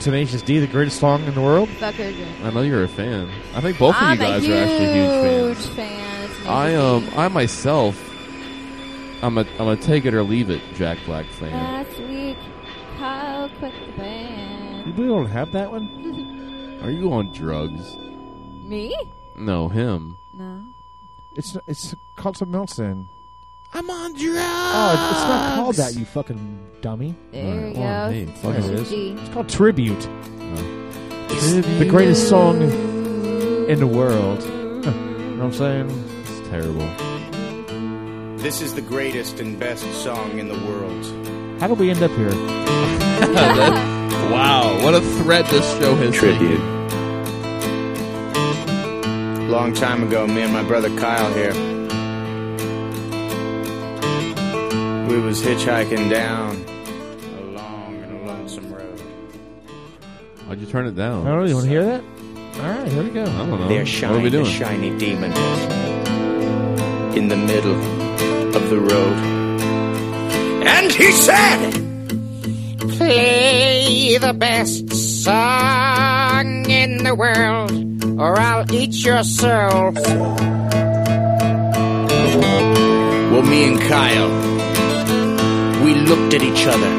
Tenacious D, the greatest song in the world. Fucker. I know you're a fan. I think both of I'm you guys are actually huge fans. huge fan. I um D. I myself I'm a I'm a take it or leave it Jack Black fan. Last week, Kyle quit the band. You really don't have that one? Are you on drugs? Me? No, him. No. It's it's called something else then. I'm on drugs. Oh, it's, it's not called that, you fucking dummy. There Alright, you well, go. hey, It's fuck it Tenacious is. D. It's called Tribute. It's the greatest song in the world. you know what I'm saying? It's terrible. This is the greatest and best song in the world. How did we end up here? Wow, what a thread this show has Tribute. taken. Long time ago, me and my brother Kyle here. We was hitchhiking down a long and lonesome road. Why'd you turn it down? I don't know. You want to hear that? All right, here we go. I don't know. There what are we shined a doing? shiny demon in the middle of the road. And he said, Play the best song in the world, or I'll eat yourself. Well, me and Kyle, we looked at each other,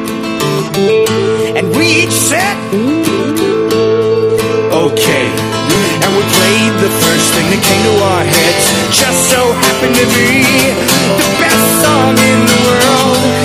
and we each said, okay. And we played the first thing that came to our heads, just so happened to be the best song in the world.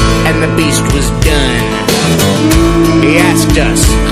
the beast was done. He asked us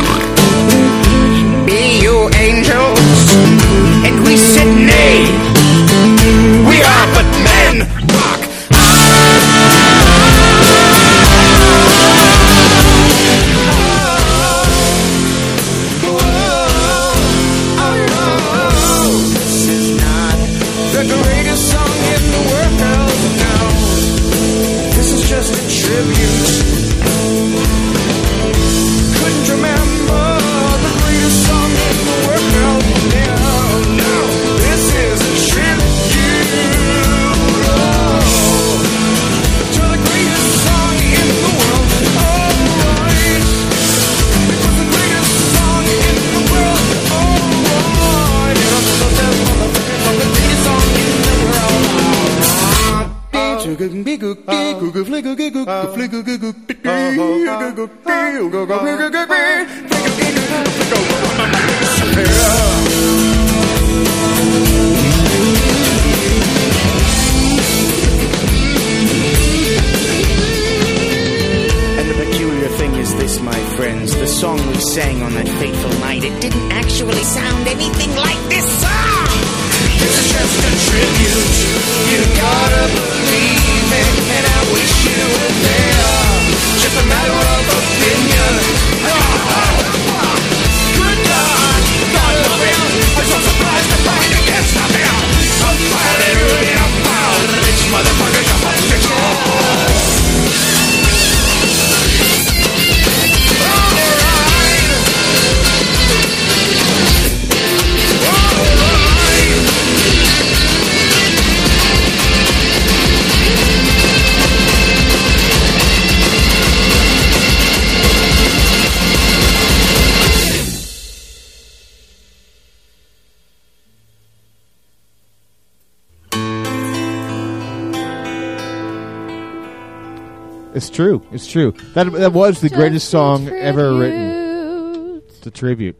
true. It's true. That that was the greatest song ever written. It's a tribute.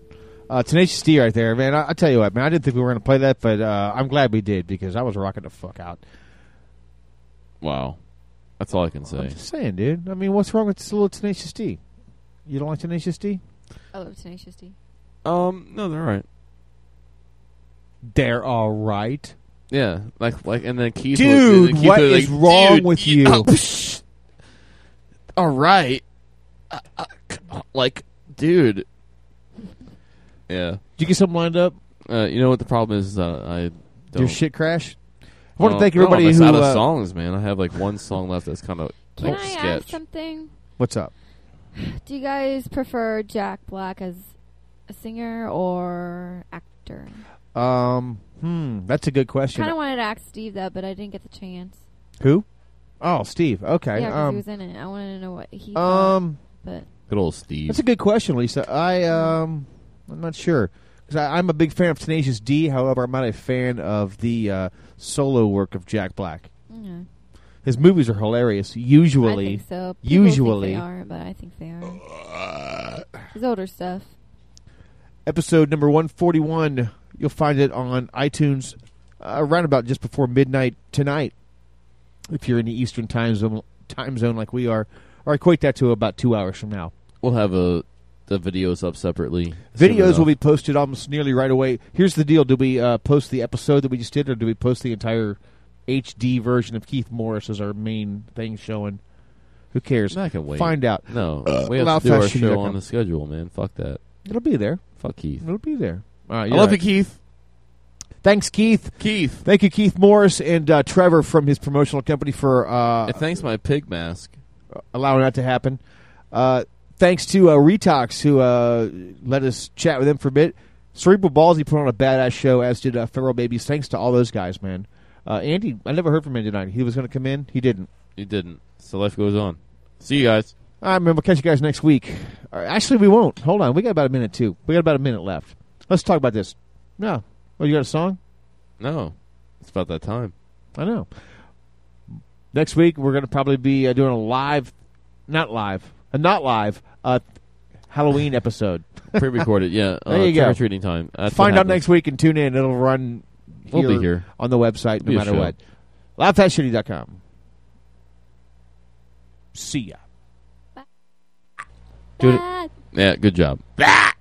Uh, Tenacious D right there, man. I, I tell you what, man. I didn't think we were going to play that, but uh, I'm glad we did because I was rocking the fuck out. Wow. That's all I can say. I'm just saying, dude. I mean, what's wrong with this little Tenacious D? You don't like Tenacious D? I love Tenacious D. Um, no, they're all right. They're all right. Yeah, like like, and then Keith. Dude, would, Keith what would, is wrong "Dude, with you- you?" oh, psh. All right, Uh, uh, like, dude. Yeah. Did you get something lined up? Uh, you know what the problem is? Uh, I don't. Your shit crash? I want to Uh, thank everybody I'm who. out of uh, songs, man. I have like one song left that's kind of Can like I sketch. ask something? What's up? Do you guys prefer Jack Black as a singer or actor? Um, hmm, that's a good question. I kind of wanted to ask Steve that, but I didn't get the chance. Who? Oh, Steve. Okay. Yeah, 'cause um, he was in it. I wanted to know what he. thought, um, but Good old Steve. That's a good question, Lisa. I um, I'm not sure because I'm a big fan of Tenacious D. However, I'm not a fan of the uh, solo work of Jack Black. Mhm. His movies are hilarious. Usually, I think so. People usually, think they are, but I think they are. His older stuff. episode number 141. You'll find it on iTunes uh, around about just before midnight tonight. If you're in the Eastern time zone, time zone like we are, or equate that to about two hours from now. We'll have a the videos up separately. Videos will be posted almost nearly right away. Here's the deal: Do we uh, post the episode that we just did, or do we post the entire HD version of Keith Morris as our main thing showing? Who cares? I can wait. Find out. No, Uh, we have to do our show on the schedule, man. Fuck that. It'll be there. Fuck Keith. It'll be there. All right, I love right. you, Keith. Thanks, Keith. Keith. Thank you, Keith Morris and uh, Trevor from his promotional company for uh, thanks my pig mask. allowing that to happen. Uh, thanks to uh, Retox who uh, let us chat with him for a bit. Cerebral Ballzy put on a badass show, as did uh, Feral Babies. Thanks to all those guys, man. Uh, Andy, I never heard from him tonight. He was going to come in. He didn't. He didn't. So life goes on. See you guys. All right, man. We'll catch you guys next week. Uh, actually, we won't. Hold on. We got about a minute, too. We got about a minute left. Let's talk about this. No. Oh, you got a song? No, it's about that time. I know. Next week we're going to probably be uh, doing a live, not live, uh, not live, uh, Halloween episode. Pre-recorded, yeah. There uh, you go. trick-or-treating time. That's Find out next week and tune in. It'll run. We'll be here. on the website, no matter what. Loudfastshitty.com. See ya. Do it. Yeah, good job. Blah.